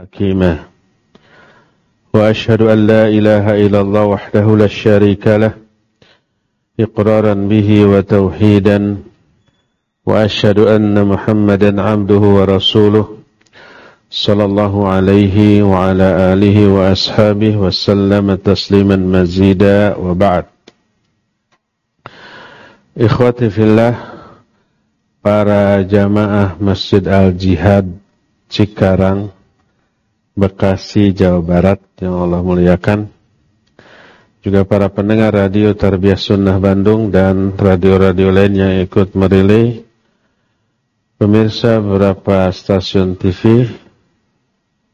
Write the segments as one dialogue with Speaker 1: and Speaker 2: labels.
Speaker 1: حكيما وأشهد أن لا إله إلا الله وحده لا شريك له إقرارا به وتوحيدا. وأشهد أن محمدا عبده ورسوله صلى الله عليه وعلى آله وأصحابه وسلم تسليما مزيدا. وبعد. إخوتي في الله para jamaah Masjid Al-Jihad Cikarang Bekasi, Jawa Barat yang Allah muliakan. Juga para pendengar radio Tarbiyah Sunnah Bandung dan radio-radio lain yang ikut merilai. Pemirsa beberapa stasiun TV,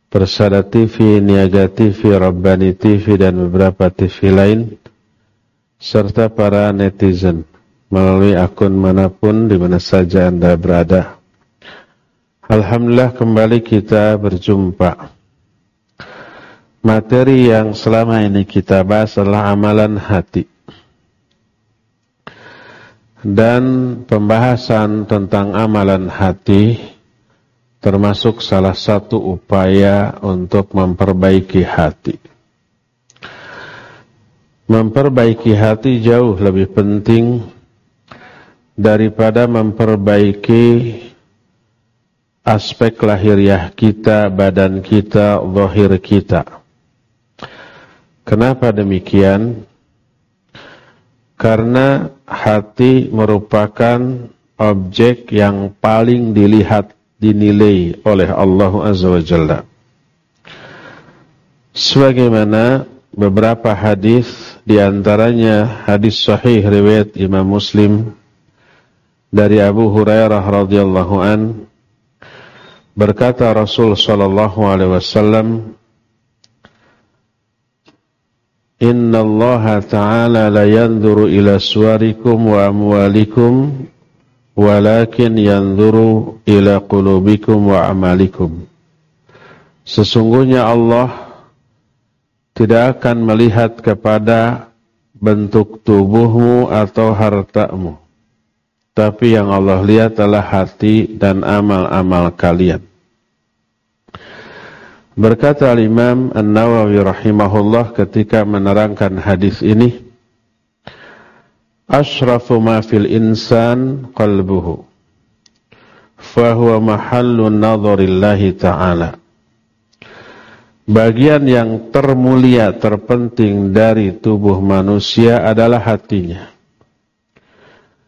Speaker 1: Persada TV, Niaga TV, Rabbani TV dan beberapa TV lain serta para netizen melalui akun mana pun di mana saja Anda berada. Alhamdulillah kembali kita berjumpa Materi yang selama ini kita bahas adalah amalan hati. Dan pembahasan tentang amalan hati termasuk salah satu upaya untuk memperbaiki hati. Memperbaiki hati jauh lebih penting daripada memperbaiki aspek lahiriah kita, badan kita, zahir kita. Kenapa demikian? Karena hati merupakan objek yang paling dilihat, dinilai oleh Allah Azza wa Jalla. Sebagaimana beberapa hadis di antaranya hadis sahih riwayat Imam Muslim dari Abu Hurairah radhiyallahu an berkata Rasul sallallahu alaihi wasallam Inna Allah Ta'ala la yanzuru ila suarikum wa amwalikum walakin yanzuru ila qulubikum wa amalikum. Sesungguhnya Allah tidak akan melihat kepada bentuk tubuhmu atau hartamu. Tapi yang Allah lihat adalah hati dan amal-amal kalian. Berkata Al-Imam An-Nawawi rahimahullah ketika menerangkan hadis ini, Ashrafu ma fil insan qalbuhu, fahuwa mahallu nadharillahi ta'ala. Bagian yang termulia, terpenting dari tubuh manusia adalah hatinya.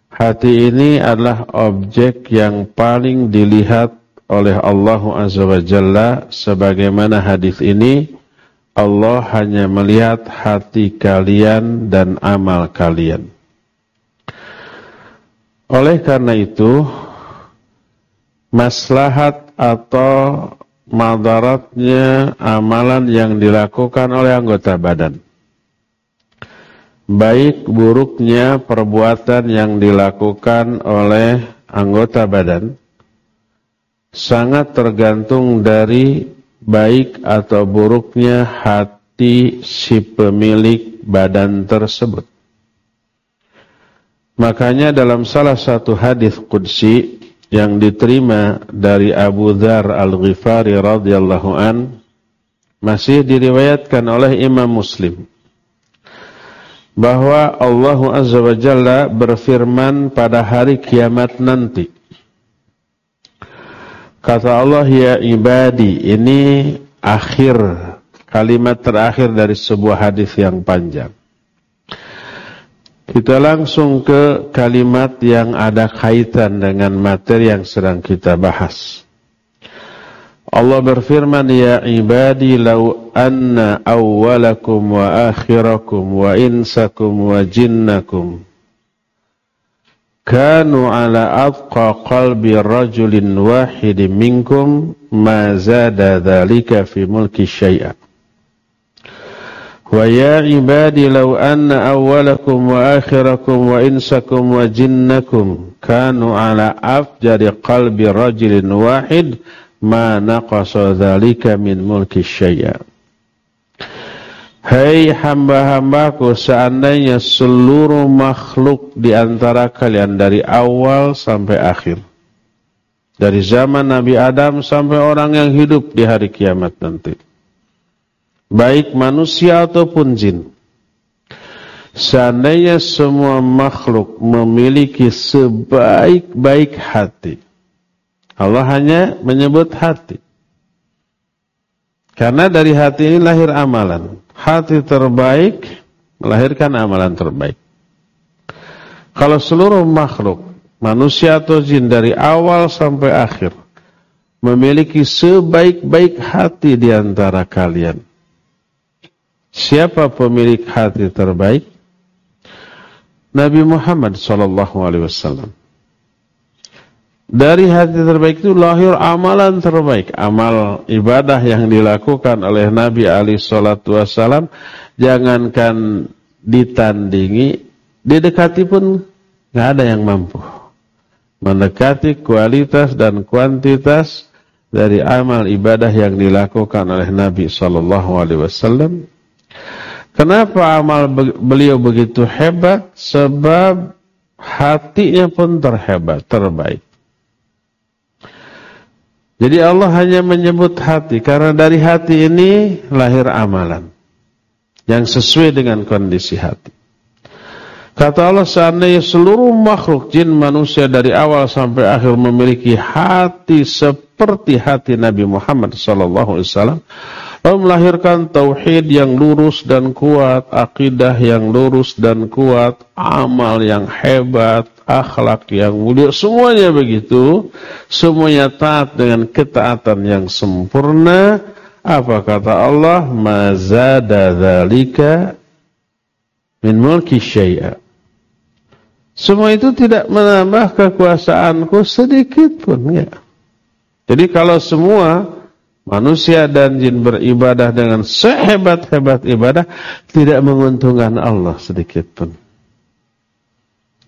Speaker 1: Hati ini adalah objek yang paling dilihat oleh Allah Azza wa Jalla sebagaimana hadis ini Allah hanya melihat hati kalian dan amal kalian. Oleh karena itu, maslahat atau madaratnya amalan yang dilakukan oleh anggota badan. Baik buruknya perbuatan yang dilakukan oleh anggota badan, sangat tergantung dari baik atau buruknya hati si pemilik badan tersebut. Makanya dalam salah satu hadis qudsi yang diterima dari Abu Dhar Al-Ghifari radhiyallahu an masih diriwayatkan oleh Imam Muslim bahwa Allah Azza wa Jalla berfirman pada hari kiamat nanti Kata Allah ya ibadi, ini akhir kalimat terakhir dari sebuah hadis yang panjang. Kita langsung ke kalimat yang ada kaitan dengan materi yang sedang kita bahas. Allah berfirman ya ibadi law anna awwalakum wa akhirakum wa insakum wa jinnakum kanu ala atqa qalbi rajulin wahidin minkum ma zada dhalika fi mulki syai'a wa ya ibadi law anna awwalakum wa akhirakum wa insakum wa jinnakum kanu ala afjari qalbi rajulin wahid ma naqasa Hai hamba-hambaku, seandainya seluruh makhluk di antara kalian dari awal sampai akhir Dari zaman Nabi Adam sampai orang yang hidup di hari kiamat nanti. Baik manusia ataupun jin. Seandainya semua makhluk memiliki sebaik-baik hati. Allah hanya menyebut hati. Karena dari hati ini lahir amalan. Hati terbaik melahirkan amalan terbaik. Kalau seluruh makhluk, manusia atau jin dari awal sampai akhir memiliki sebaik-baik hati di antara kalian. Siapa pemilik hati terbaik? Nabi Muhammad sallallahu alaihi wasallam. Dari hati terbaik itu lahir amalan terbaik, amal ibadah yang dilakukan oleh Nabi Ali salatu wasallam jangankan ditandingi, didekati pun nggak ada yang mampu mendekati kualitas dan kuantitas dari amal ibadah yang dilakukan oleh Nabi sallallahu alaihi wasallam Kenapa amal beliau begitu hebat? Sebab hatinya pun terhebat, terbaik. Jadi Allah hanya menyebut hati karena dari hati ini lahir amalan yang sesuai dengan kondisi hati. Kata Allah seandainya seluruh makhluk jin manusia dari awal sampai akhir memiliki hati seperti hati Nabi Muhammad sallallahu alaihi wasallam, Lalu melahirkan tauhid yang lurus dan kuat, akidah yang lurus dan kuat, amal yang hebat, akhlak yang mulia, semuanya begitu. Semuanya taat dengan ketaatan yang sempurna. Apa kata Allah? Mazada dzalika min mulki syai'a. Semua itu tidak menambah kekuasaanku sedikit pun ya. Jadi kalau semua manusia dan jin beribadah dengan sehebat-hebat ibadah tidak menguntungkan Allah sedikit pun.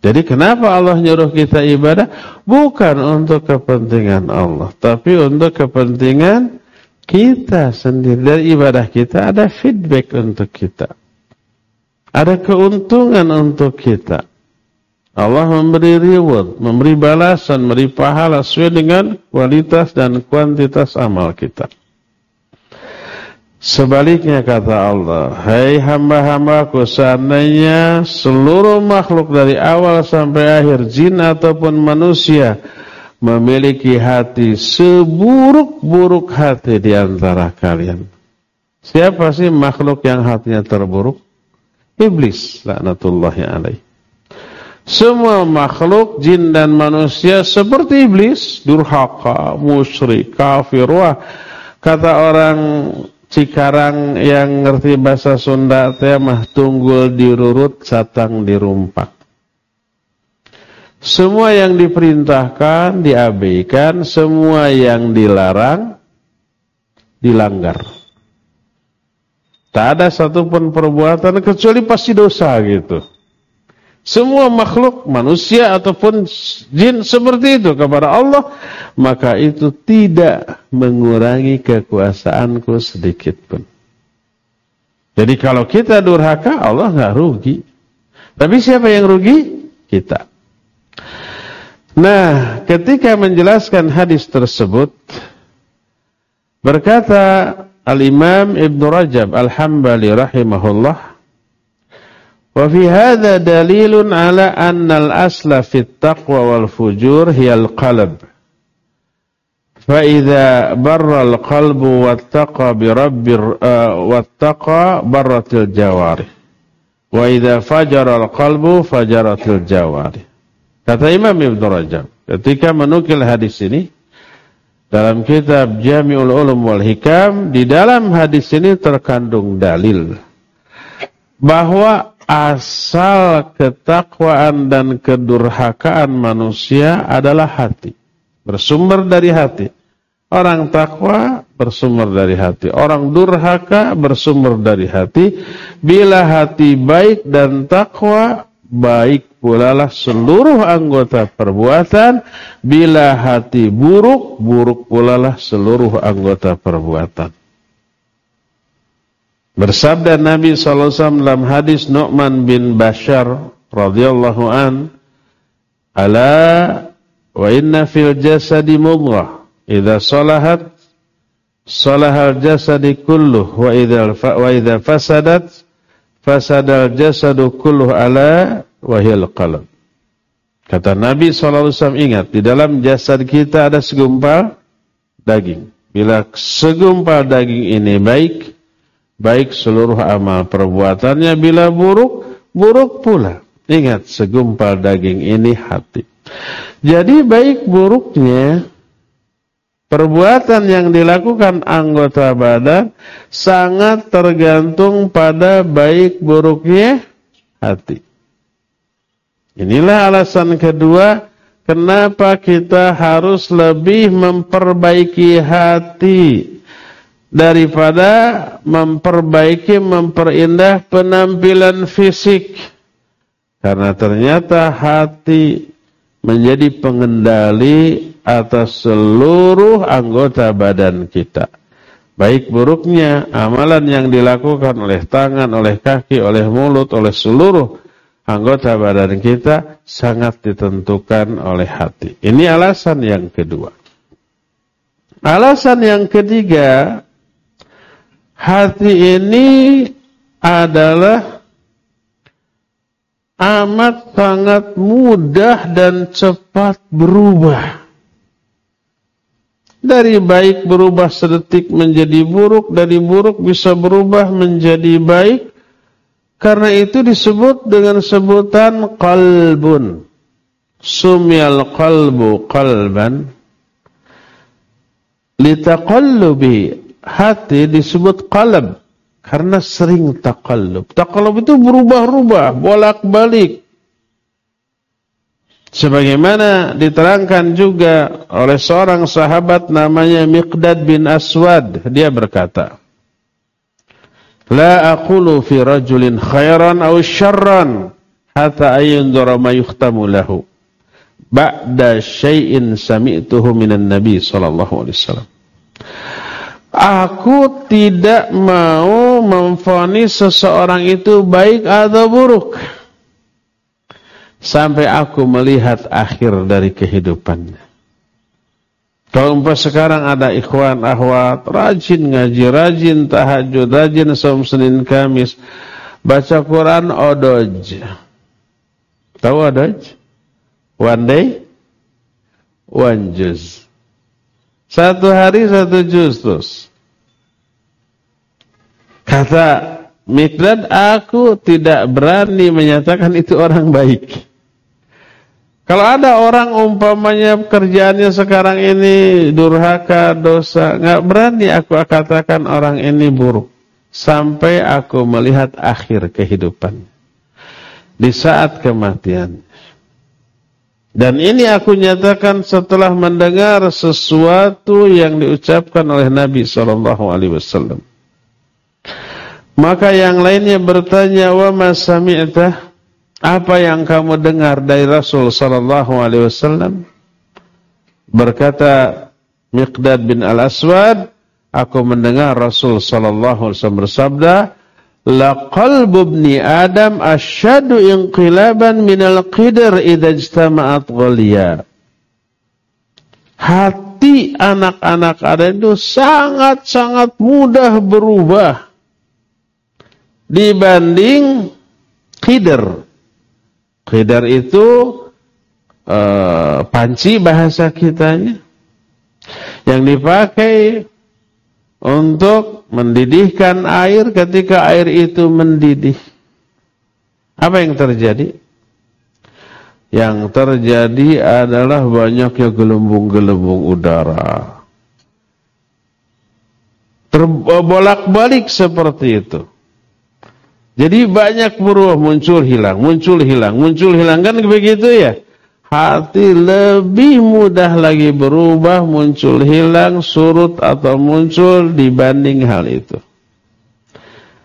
Speaker 1: Jadi kenapa Allah nyuruh kita ibadah? Bukan untuk kepentingan Allah, tapi untuk kepentingan kita sendiri. Dari ibadah kita ada feedback untuk kita. Ada keuntungan untuk kita. Allah memberi reward, memberi balasan, memberi pahala sesuai dengan kualitas dan kuantitas amal kita. Sebaliknya kata Allah, Hai hamba-hambaku seandainya seluruh makhluk dari awal sampai akhir, jin ataupun manusia, memiliki hati seburuk-buruk hati di antara kalian. Siapa sih makhluk yang hatinya terburuk? Iblis, laknatullahi alaih. Semua makhluk jin dan manusia seperti iblis, durhaka, musyrik, kafir. Wah, kata orang Cikarang yang ngerti bahasa Sunda teh mah tunggul dirurut, satang dirumpak. Semua yang diperintahkan diabaikan, semua yang dilarang dilanggar. Tak ada satupun perbuatan kecuali pasti dosa gitu. Semua makhluk manusia ataupun jin seperti itu kepada Allah maka itu tidak mengurangi kekuasaanku sedikit pun. Jadi kalau kita durhaka Allah nggak rugi. Tapi siapa yang rugi? Kita. Nah, ketika menjelaskan hadis tersebut berkata Al-Imam Ibn Rajab Al-Hambali rahimahullah Wa fi hadza dalilun ala annal asla fit taqwa wal fujur hiyal qalb. Fa idza barra al qalbu wattaqa bi rabbir wattaqa uh, barratil jawari. Wa idza fajara al qalbu fajaratil jawari. Kata Imam Ibn Rajab ketika menukil hadis ini dalam kitab Jami'ul Ulum wal Hikam di dalam hadis ini terkandung dalil bahwa asal ketakwaan dan kedurhakaan manusia adalah hati. Bersumber dari hati. Orang takwa bersumber dari hati. Orang durhaka bersumber dari hati. Bila hati baik dan takwa, baik pula lah seluruh anggota perbuatan. Bila hati buruk, buruk pula lah seluruh anggota perbuatan. Bersabda Nabi SAW dalam hadis Nu'man bin Bashar radhiyallahu an, "Ala Wa inna fil jasadi mudghah. Idza salahat salahal jasadi kulluh wa idza wa idza fasadat fasadal jasadu kulluh ala wahil qalb. Kata Nabi SAW ingat, di dalam jasad kita ada segumpal daging. Bila segumpal daging ini baik, baik seluruh amal perbuatannya. Bila buruk, buruk pula. Ingat, segumpal daging ini hati. Jadi baik buruknya perbuatan yang dilakukan anggota badan sangat tergantung pada baik buruknya hati. Inilah alasan kedua kenapa kita harus lebih memperbaiki hati daripada memperbaiki memperindah penampilan fisik. Karena ternyata hati menjadi pengendali atas seluruh anggota badan kita. Baik buruknya amalan yang dilakukan oleh tangan, oleh kaki, oleh mulut, oleh seluruh anggota badan kita sangat ditentukan oleh hati. Ini alasan yang kedua. Alasan yang ketiga, hati ini adalah amat sangat mudah dan cepat berubah. Dari baik berubah sedetik menjadi buruk, dari buruk bisa berubah menjadi baik, karena itu disebut dengan sebutan qalbun. Sumyal qalbu qalban. Litaqallubi. Hati disebut qalb. Karena sering taqallub. Taqallub itu berubah-ubah, bolak-balik. Sebagaimana diterangkan juga oleh seorang sahabat namanya Miqdad bin Aswad. Dia berkata, La aqulu fi rajulin khairan aw syarran hatta ayundura ma yuhtamu lahu. Ba'da syai'in sami'tuhu minan Nabi sallallahu alaihi wasallam. Aku tidak mau memfonis seseorang itu baik atau buruk. Sampai aku melihat akhir dari kehidupannya. Kalau sekarang ada ikhwan, ahwat, rajin ngaji, rajin tahajud, rajin som Senin Kamis, baca Quran odoj. Tahu odoj? One day, one juz. Satu hari satu juz terus. Kata Mikdad, aku tidak berani menyatakan itu orang baik. Kalau ada orang umpamanya pekerjaannya sekarang ini durhaka, dosa, nggak berani aku katakan orang ini buruk. Sampai aku melihat akhir kehidupan. Di saat kematian. Dan ini aku nyatakan setelah mendengar sesuatu yang diucapkan oleh Nabi SAW. Maka yang lainnya bertanya, wa masami'tah apa yang kamu dengar dari Rasul sallallahu alaihi wasallam? Berkata Miqdad bin Al-Aswad, aku mendengar Rasul sallallahu alaihi wasallam bersabda, "La qalbu ibni Adam asyadu inqilaban al qidr idza ijtama'at ghaliya." Hati anak-anak Adam itu sangat-sangat mudah berubah dibanding qidr Khidar itu uh, panci bahasa kitanya yang dipakai untuk mendidihkan air ketika air itu mendidih. Apa yang terjadi? Yang terjadi adalah banyaknya gelembung-gelembung udara. Terbolak-balik seperti itu. Jadi banyak buruh muncul hilang, muncul hilang, muncul hilang kan begitu ya. Hati lebih mudah lagi berubah, muncul hilang, surut atau muncul dibanding hal itu.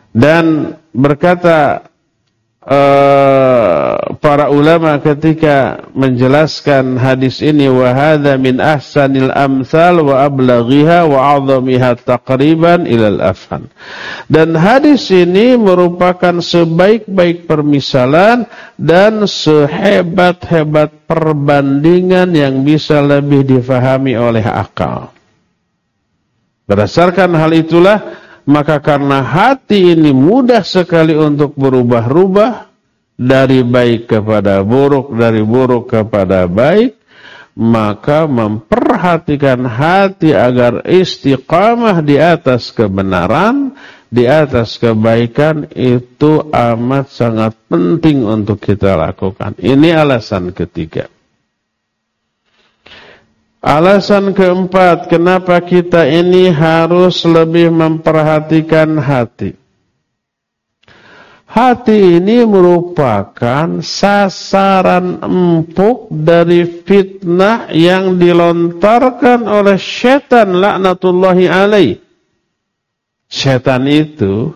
Speaker 1: Dan berkata uh, para ulama ketika menjelaskan hadis ini wa hadza min ahsanil amsal wa ablaghiha wa 'azamiha taqriban ilal afhan. Dan hadis ini merupakan sebaik-baik permisalan dan sehebat-hebat perbandingan yang bisa lebih difahami oleh akal. Berdasarkan hal itulah maka karena hati ini mudah sekali untuk berubah-ubah dari baik kepada buruk, dari buruk kepada baik, maka memperhatikan hati agar istiqamah di atas kebenaran, di atas kebaikan itu amat sangat penting untuk kita lakukan. Ini alasan ketiga. Alasan keempat, kenapa kita ini harus lebih memperhatikan hati. Hati ini merupakan sasaran empuk dari fitnah yang dilontarkan oleh setan laknatullahi alaih. Setan itu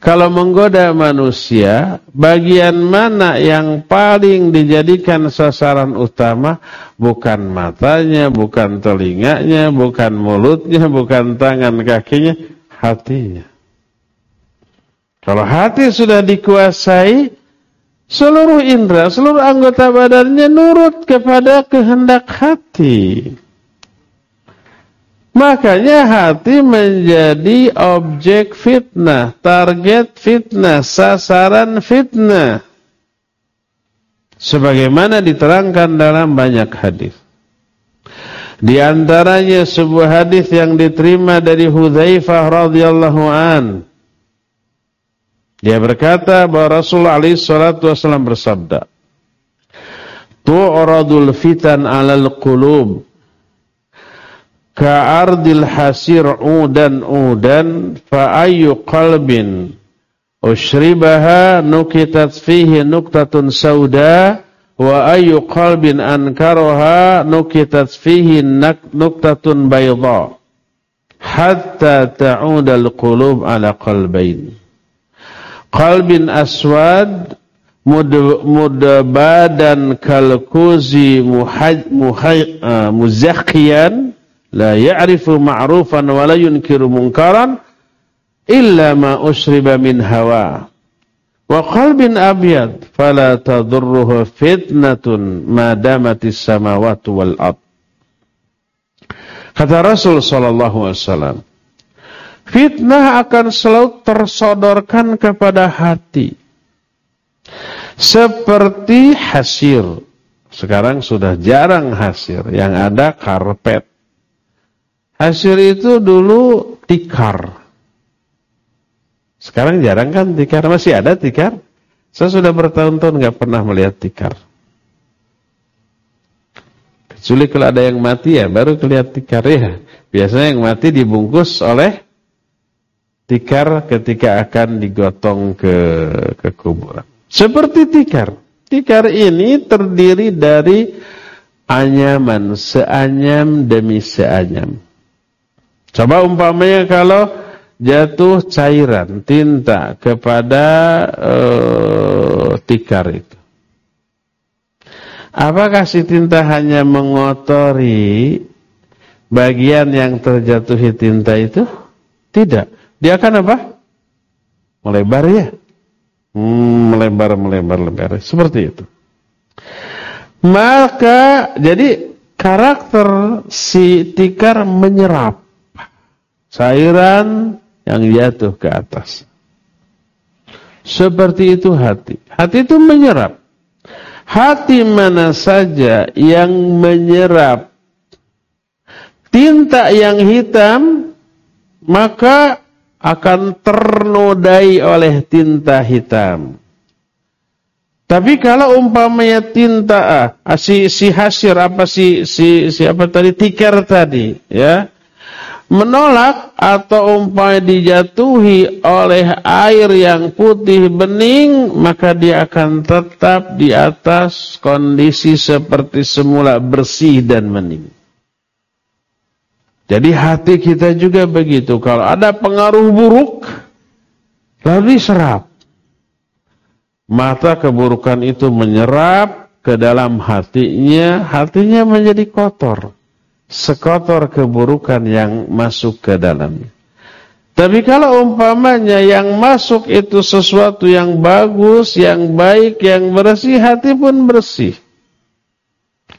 Speaker 1: kalau menggoda manusia, bagian mana yang paling dijadikan sasaran utama? Bukan matanya, bukan telinganya, bukan mulutnya, bukan tangan kakinya, hatinya. Kalau hati sudah dikuasai, seluruh indera, seluruh anggota badannya nurut kepada kehendak hati. Makanya hati menjadi objek fitnah, target fitnah, sasaran fitnah. Sebagaimana diterangkan dalam banyak hadis. Di antaranya sebuah hadis yang diterima dari Hudzaifah radhiyallahu an dia berkata bahwa Rasulullah alaihi salatu wasallam bersabda, "Tu'radul fitan 'alal qulub ka'ardil hasir udan udan fa ayyu qalbin ushribaha nukitat fihi nuktatun sauda wa ayyu qalbin ankaraha nukitat fihi nuktatun bayda hatta ta'udal qulub ala qalbain qalbin aswad mudabadan kalkuzi uh, muzakhiyan la ya'rifu ma'rufan wa la yunkiru munkaran illa ma usriba min hawa wa qalbin abyad fala tadurruhu fitnatun ma damatis samawati wal ard kata Rasul sallallahu alaihi wasallam Fitnah akan selalu tersodorkan kepada hati. Seperti hasir. Sekarang sudah jarang hasir. Yang ada karpet. Hasir itu dulu tikar. Sekarang jarang kan tikar. Masih ada tikar. Saya sudah bertahun-tahun nggak pernah melihat tikar. Kecuali kalau ada yang mati ya baru kelihatan tikar ya. Biasanya yang mati dibungkus oleh tikar ketika akan digotong ke ke kuburan. Seperti tikar. Tikar ini terdiri dari anyaman, seanyam demi seanyam. Coba umpamanya kalau jatuh cairan tinta kepada uh, tikar itu. Apakah si tinta hanya mengotori bagian yang terjatuhi tinta itu? Tidak dia akan apa? Melebar ya. Hmm, melebar, melebar, melebar. Seperti itu. Maka jadi karakter si tikar menyerap cairan yang jatuh ke atas. Seperti itu hati. Hati itu menyerap. Hati mana saja yang menyerap tinta yang hitam, maka akan ternodai oleh tinta hitam. Tapi kalau umpamanya tinta ah, si si hasir apa si si siapa tadi tikar tadi ya menolak atau umpamanya dijatuhi oleh air yang putih bening maka dia akan tetap di atas kondisi seperti semula bersih dan bening. Jadi hati kita juga begitu. Kalau ada pengaruh buruk, lalu diserap. mata keburukan itu menyerap ke dalam hatinya, hatinya menjadi kotor. Sekotor keburukan yang masuk ke dalamnya. Tapi kalau umpamanya yang masuk itu sesuatu yang bagus, yang baik, yang bersih, hati pun bersih.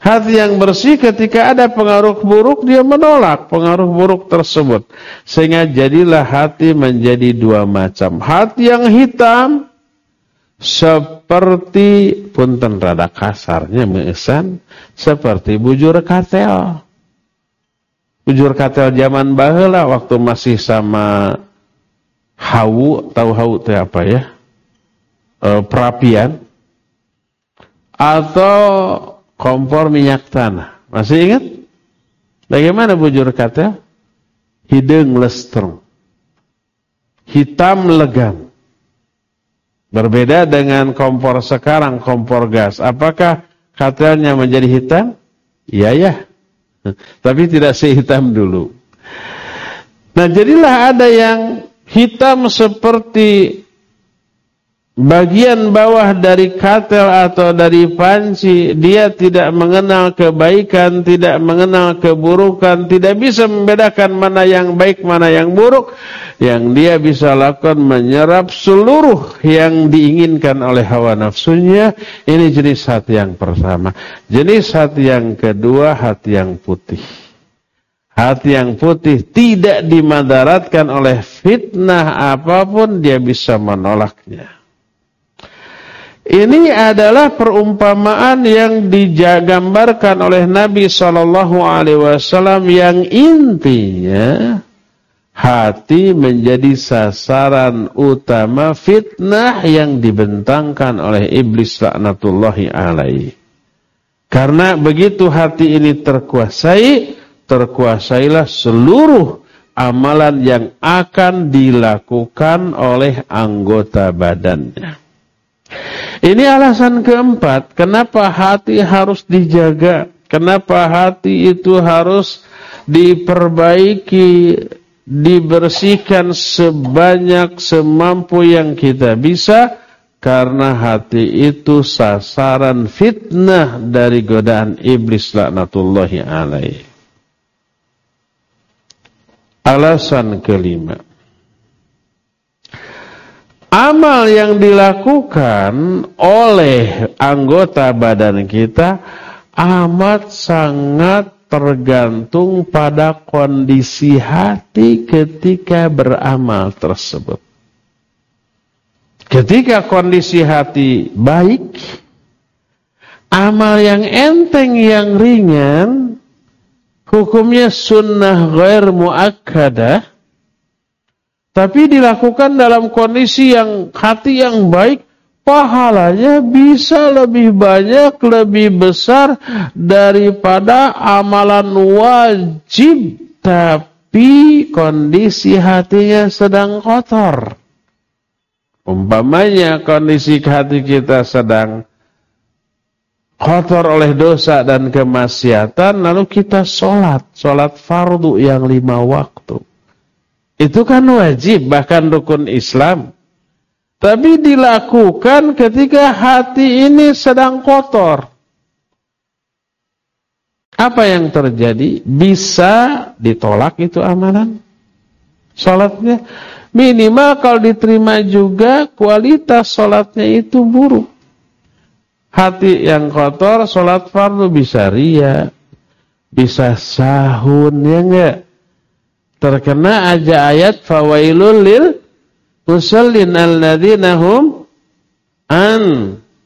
Speaker 1: Hati yang bersih ketika ada pengaruh buruk, dia menolak pengaruh buruk tersebut. Sehingga jadilah hati menjadi dua macam. Hati yang hitam, seperti punten rada kasarnya mengesan seperti bujur katel. Bujur katel zaman baheula waktu masih sama hawu, tahu hawu itu apa ya? E, perapian atau kompor minyak tanah. Masih ingat? Bagaimana bujur katel? Hidung lestrong. Hitam legam. Berbeda dengan kompor sekarang, kompor gas. Apakah katelnya menjadi hitam? Iya ya. Tapi tidak sehitam dulu. Nah jadilah ada yang hitam seperti bagian bawah dari katel atau dari panci dia tidak mengenal kebaikan, tidak mengenal keburukan, tidak bisa membedakan mana yang baik, mana yang buruk. Yang dia bisa lakukan menyerap seluruh yang diinginkan oleh hawa nafsunya. Ini jenis hati yang pertama. Jenis hati yang kedua, hati yang putih. Hati yang putih tidak dimadaratkan oleh fitnah apa pun dia bisa menolaknya. Ini adalah perumpamaan yang digambarkan oleh Nabi Shallallahu Alaihi Wasallam yang intinya hati menjadi sasaran utama fitnah yang dibentangkan oleh iblis laknatullahi alaihi. Karena begitu hati ini terkuasai, terkuasailah seluruh amalan yang akan dilakukan oleh anggota badannya. Ini alasan keempat, kenapa hati harus dijaga, kenapa hati itu harus diperbaiki, dibersihkan sebanyak semampu yang kita bisa, karena hati itu sasaran fitnah dari godaan iblis laknatullahi alaih. Alasan kelima amal yang dilakukan oleh anggota badan kita amat sangat tergantung pada kondisi hati ketika beramal tersebut. Ketika kondisi hati baik, amal yang enteng yang ringan, hukumnya sunnah ghair muakkadah, tapi dilakukan dalam kondisi yang hati yang baik, pahalanya bisa lebih banyak, lebih besar daripada amalan wajib. Tapi kondisi hatinya sedang kotor. Umpamanya kondisi hati kita sedang kotor oleh dosa dan kemaksiatan, lalu kita sholat, sholat fardu yang lima waktu. Itu kan wajib, bahkan rukun Islam. Tapi dilakukan ketika hati ini sedang kotor. Apa yang terjadi? Bisa ditolak itu amalan. Sholatnya. Minimal kalau diterima juga kualitas sholatnya itu buruk. Hati yang kotor, sholat fardu bisa ria, bisa sahun, ya enggak? Terkena aja ayat fawailul lil musallin alladzina hum an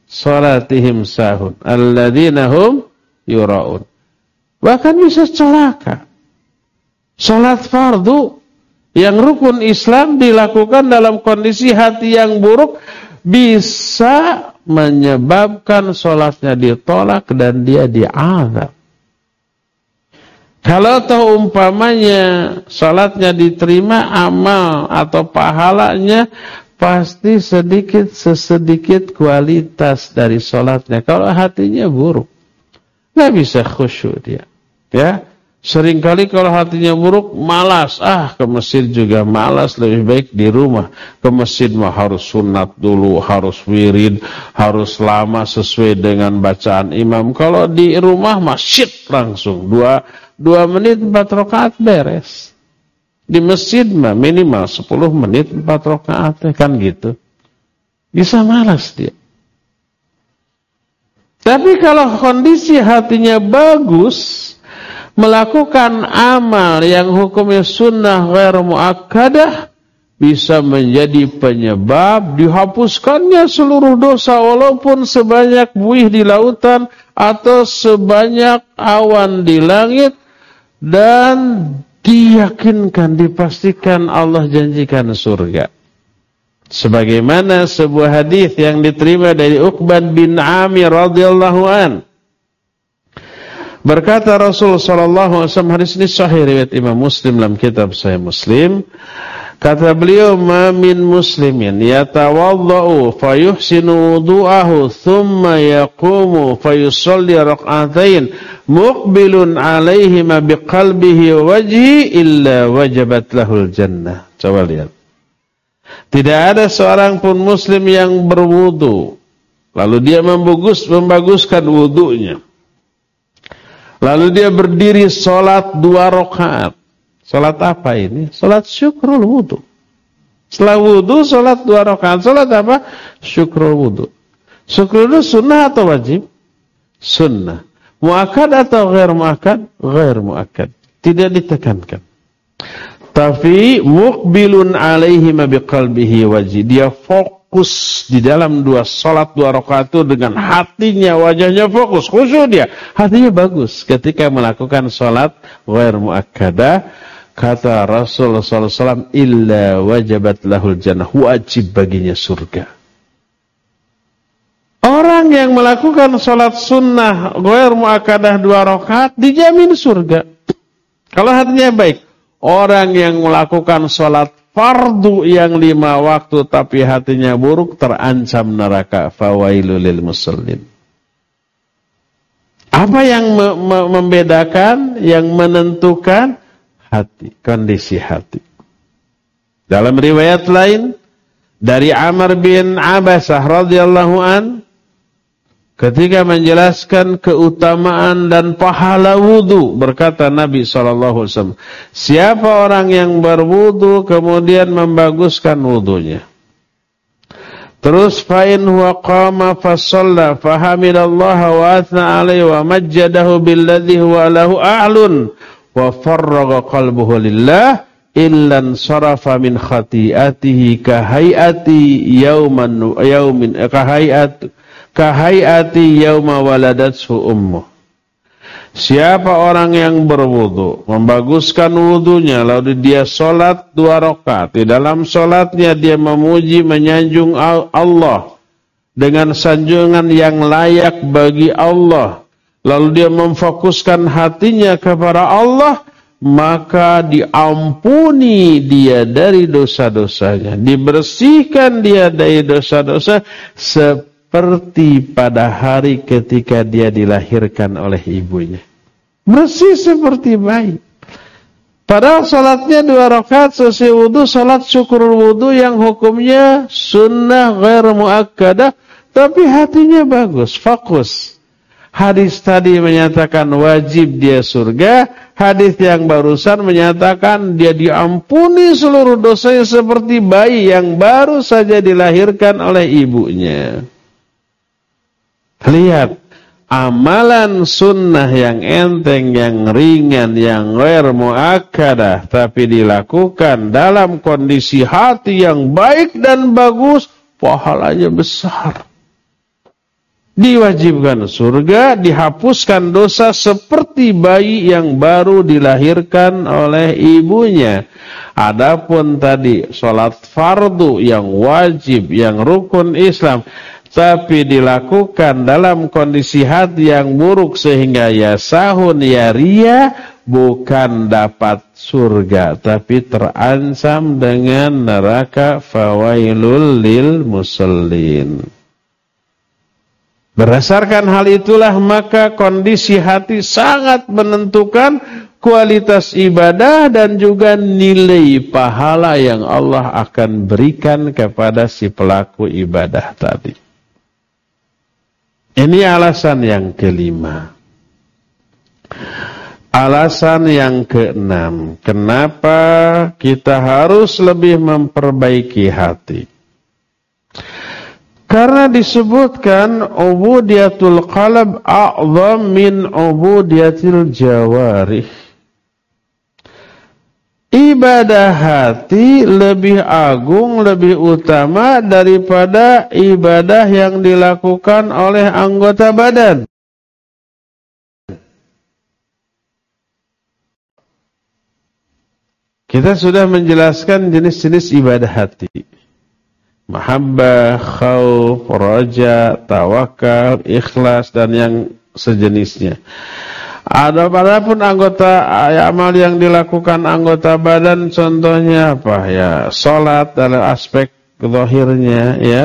Speaker 1: salatihim sahun. Alladzina hum yuraun. Bahkan bisa celaka. Salat fardu yang rukun Islam dilakukan dalam kondisi hati yang buruk bisa menyebabkan sholatnya ditolak dan dia diazab kalau tahu umpamanya sholatnya diterima amal atau pahalanya pasti sedikit sesedikit kualitas dari sholatnya. Kalau hatinya buruk, nggak bisa khusyuk dia. Ya, Seringkali kalau hatinya buruk, malas. Ah, ke masjid juga malas. Lebih baik di rumah. Ke masjid mah harus sunat dulu, harus wirid, harus lama sesuai dengan bacaan imam. Kalau di rumah masjid langsung. Dua, dua menit, empat rakaat beres. Di masjid mah minimal sepuluh menit, empat rakaat. Kan gitu. Bisa malas dia. Tapi kalau kondisi hatinya bagus, melakukan amal yang hukumnya sunnah ghair muakkadah bisa menjadi penyebab dihapuskannya seluruh dosa walaupun sebanyak buih di lautan atau sebanyak awan di langit dan diyakinkan dipastikan Allah janjikan surga. Sebagaimana sebuah hadis yang diterima dari Uqban bin Amir radhiyallahu an Berkata Rasul sallallahu alaihi wasallam hadis ini sahih riwayat Imam Muslim dalam kitab Sahih Muslim. Kata beliau, "Ma min muslimin yatawaddau fayuhsinu wudu'ahu thumma yaqumu fayusalli rak'atain muqbilun 'alaihima biqalbihi wa wajhi illa wajabat lahul jannah." Coba lihat. Tidak ada seorang pun muslim yang berwudu lalu dia membagus membaguskan wudunya Lalu dia berdiri sholat dua rakaat. Sholat apa ini? Sholat syukrul wudhu. Setelah wudhu, sholat dua rakaat. Sholat apa? Syukrul wudhu. Syukrul wudhu sunnah atau wajib? Sunnah. Mu'akad atau ghair mu'akad? Ghair mu'akad. Tidak ditekankan. Tapi mukbilun alaihi biqalbihi wajib. Dia fokus di dalam dua sholat dua rakaat itu dengan hatinya wajahnya fokus khusyuk dia hatinya bagus ketika melakukan sholat ghair muakkadah kata Rasulullah SAW illa wajabat lahul jannah. Wajib baginya surga. Orang yang melakukan sholat sunnah ghair muakkadah dua rakaat dijamin surga. Kalau hatinya baik orang yang melakukan sholat fardu yang lima waktu tapi hatinya buruk terancam neraka. Fawailul lil musallin. Apa yang me me membedakan, yang menentukan hati, kondisi hati. Dalam riwayat lain dari Amr bin Abbasah radhiyallahu an Ketika menjelaskan keutamaan dan pahala wudhu, berkata Nabi SAW, siapa orang yang berwudhu kemudian membaguskan wudhunya. Terus fa'in huwa qama fasalla fahamidallaha wa athna alaihi wa majjadahu billadhi huwa lahu a'lun wa farraga qalbuhu lillah illan sarafa min khati'atihi kahayati yauman yaumin kahayati kahayati yauma waladatsu ummu. Siapa orang yang berwudu, membaguskan wudunya, lalu dia sholat dua rakaat. Di dalam sholatnya dia memuji, menyanjung Allah dengan sanjungan yang layak bagi Allah. Lalu dia memfokuskan hatinya kepada Allah, maka diampuni dia dari dosa-dosanya. Dibersihkan dia dari dosa-dosa seperti pada hari ketika dia dilahirkan oleh ibunya. Bersih seperti bayi. Padahal salatnya dua rakaat selesai wudhu, salat syukur wudhu yang hukumnya sunnah ghair muakkadah, tapi hatinya bagus, fokus. Hadis tadi menyatakan wajib dia surga, hadis yang barusan menyatakan dia diampuni seluruh dosanya seperti bayi yang baru saja dilahirkan oleh ibunya. Lihat amalan sunnah yang enteng, yang ringan, yang ghair muakkadah tapi dilakukan dalam kondisi hati yang baik dan bagus, pahalanya besar. Diwajibkan surga, dihapuskan dosa seperti bayi yang baru dilahirkan oleh ibunya. Adapun tadi sholat fardu yang wajib, yang rukun Islam tapi dilakukan dalam kondisi hati yang buruk sehingga ya sahun ya ria bukan dapat surga tapi terancam dengan neraka fawailul lil musallin Berdasarkan hal itulah maka kondisi hati sangat menentukan kualitas ibadah dan juga nilai pahala yang Allah akan berikan kepada si pelaku ibadah tadi. Ini alasan yang kelima. Alasan yang keenam, kenapa kita harus lebih memperbaiki hati? Karena disebutkan ubudiyatul qalb a'zam min ubudiyatil jawarih. Ibadah hati lebih agung, lebih utama daripada ibadah yang dilakukan oleh anggota badan. Kita sudah menjelaskan jenis-jenis ibadah hati mahabbah, khauf, raja, tawakal, ikhlas dan yang sejenisnya. Ada pun anggota amal yang dilakukan anggota badan contohnya apa ya? Salat dalam aspek zahirnya ya.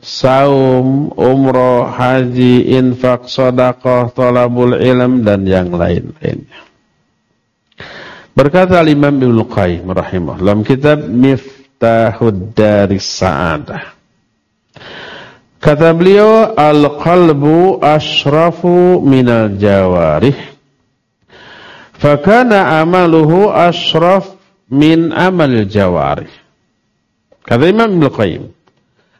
Speaker 1: Saum, umroh, haji, infak, sedekah, talabul ilm dan yang lain-lainnya. Berkata Imam Ibnu Qayyim rahimahullah dalam kitab Mif miftahud daris sa'adah. Kata beliau, al-qalbu ashrafu minal jawarih. Fakana amaluhu ashraf min amal jawarih. Kata Imam Ibn Qayyim.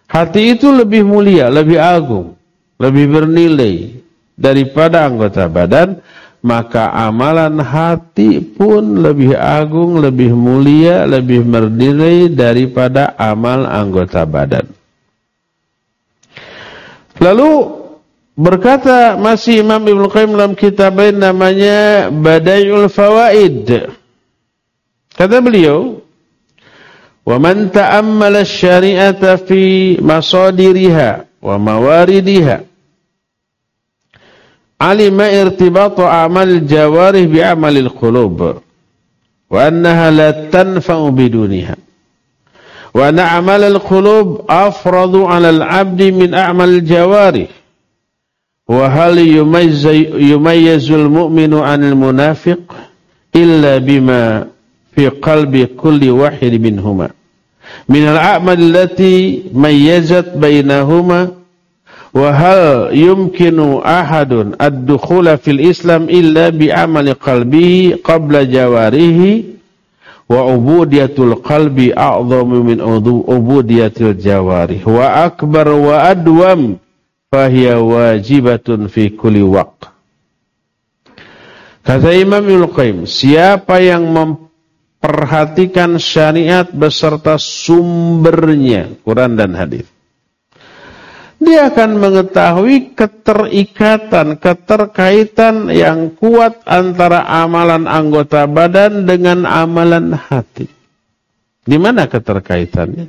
Speaker 1: Hati itu lebih mulia, lebih agung, lebih bernilai daripada anggota badan maka amalan hati pun lebih agung, lebih mulia, lebih bernilai daripada amal anggota badan. Lalu berkata masih Imam Ibnu Qayyim dalam kitab namanya Badaiul Fawaid. Kata beliau, "Wa man ta'ammala asy-syari'ata fi masadiriha wa mawaridiha" alima irtibatu amal jawarih bi amalil qulub wa annaha la tanfa'u biduniha wa anna amal al qulub afradu 'ala al 'abdi min a'mal jawarih wa hal yumayyizu al mu'minu 'anil munafiq illa bima fi qalbi kulli wahid minhuma min al a'mal allati mayyazat bainahuma Wahal yumkinu ahadun ad-dukhula fil Islam illa bi amali qalbihi qabla jawarihi wa ubudiyatul qalbi a'zamu min ubudiyatil jawarih wa akbar wa adwam fahiya wajibatun fi kulli waqt. Kata Imam Ibnu Qayyim, siapa yang memperhatikan syariat beserta sumbernya, Quran dan hadis dia akan mengetahui keterikatan, keterkaitan yang kuat antara amalan anggota badan dengan amalan hati. Di mana keterkaitannya?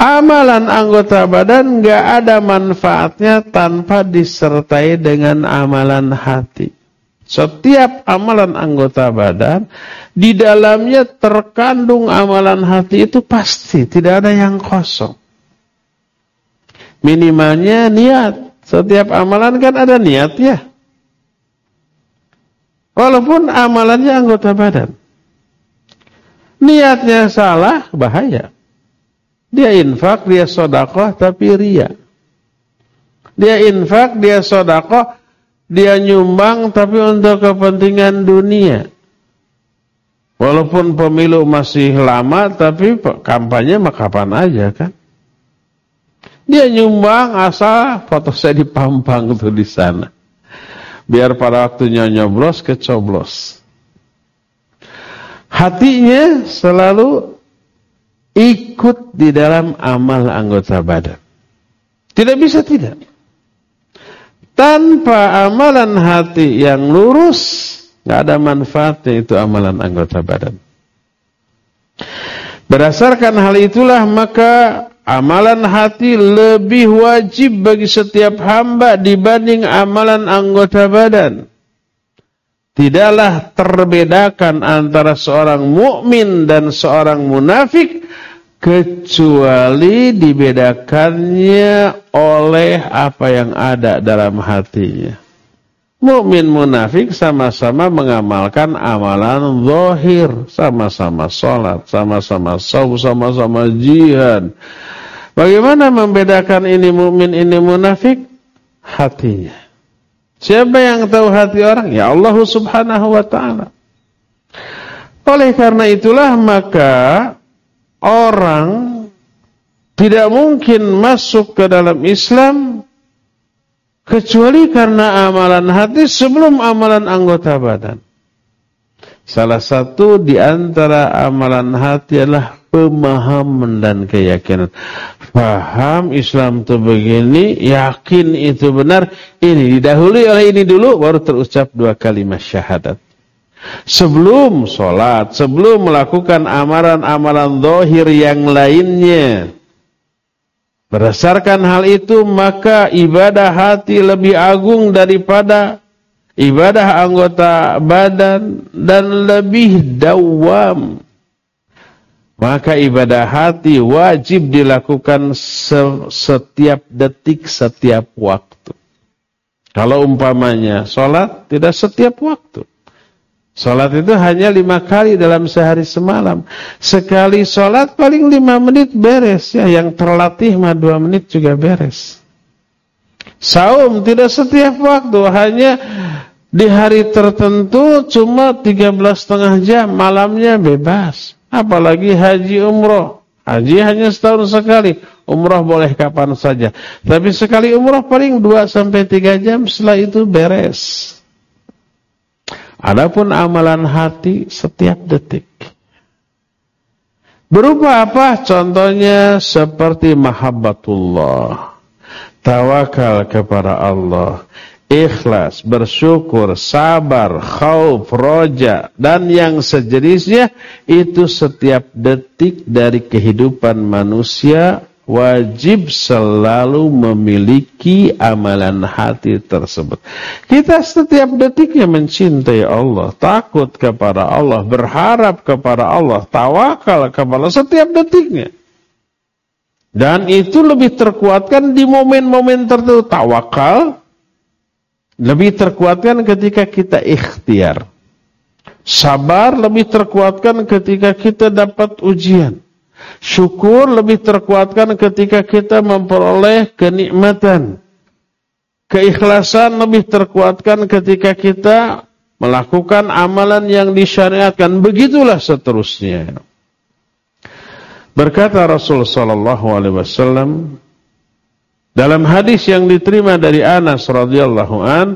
Speaker 1: Amalan anggota badan nggak ada manfaatnya tanpa disertai dengan amalan hati. Setiap amalan anggota badan di dalamnya terkandung amalan hati itu pasti tidak ada yang kosong. Minimalnya niat. Setiap amalan kan ada niat ya. Walaupun amalannya anggota badan. Niatnya salah, bahaya. Dia infak, dia sodakoh, tapi ria. Dia infak, dia sodakoh, dia nyumbang, tapi untuk kepentingan dunia. Walaupun pemilu masih lama, tapi kampanye mah kapan aja kan. Dia nyumbang asal foto saya dipampang tuh di sana. Biar pada waktunya nyoblos kecoblos. Hatinya selalu ikut di dalam amal anggota badan. Tidak bisa tidak. Tanpa amalan hati yang lurus, nggak ada manfaatnya itu amalan anggota badan. Berdasarkan hal itulah maka Amalan hati lebih wajib bagi setiap hamba dibanding amalan anggota badan. Tidaklah terbedakan antara seorang mukmin dan seorang munafik kecuali dibedakannya oleh apa yang ada dalam hatinya. Mukmin munafik sama-sama mengamalkan amalan zahir, sama-sama sholat, sama-sama saum, sama-sama jihad. Bagaimana membedakan ini mukmin ini munafik? Hatinya. Siapa yang tahu hati orang? Ya Allah Subhanahu wa taala. Oleh karena itulah maka orang tidak mungkin masuk ke dalam Islam kecuali karena amalan hati sebelum amalan anggota badan. Salah satu di antara amalan hati adalah pemahaman dan keyakinan. Paham Islam itu begini, yakin itu benar, ini didahului oleh ini dulu, baru terucap dua kalimat syahadat. Sebelum sholat, sebelum melakukan amalan-amalan dohir yang lainnya. Berdasarkan hal itu, maka ibadah hati lebih agung daripada ibadah anggota badan dan lebih dawam. Maka ibadah hati wajib dilakukan setiap detik, setiap waktu. Kalau umpamanya sholat, tidak setiap waktu. Sholat itu hanya lima kali dalam sehari semalam. Sekali sholat paling lima menit beres. ya Yang terlatih mah dua menit juga beres. Saum tidak setiap waktu. Hanya di hari tertentu cuma tiga belas setengah jam. Malamnya bebas. Apalagi haji umroh. Haji hanya setahun sekali. Umroh boleh kapan saja. Tapi sekali umroh paling dua sampai tiga jam. Setelah itu beres. Adapun amalan hati setiap detik. Berupa apa? Contohnya seperti mahabbatullah. Tawakal kepada Allah. Ikhlas, bersyukur, sabar, khauf, roja, dan yang sejenisnya itu setiap detik dari kehidupan manusia wajib selalu memiliki amalan hati tersebut. Kita setiap detiknya mencintai Allah, takut kepada Allah, berharap kepada Allah, tawakal kepada Allah setiap detiknya. Dan itu lebih terkuatkan di momen-momen tertentu. Tawakal lebih terkuatkan ketika kita ikhtiar. Sabar lebih terkuatkan ketika kita dapat ujian. Syukur lebih terkuatkan ketika kita memperoleh kenikmatan. Keikhlasan lebih terkuatkan ketika kita melakukan amalan yang disyariatkan. Begitulah seterusnya. Berkata Rasul sallallahu alaihi wasallam dalam hadis yang diterima dari Anas radhiyallahu an,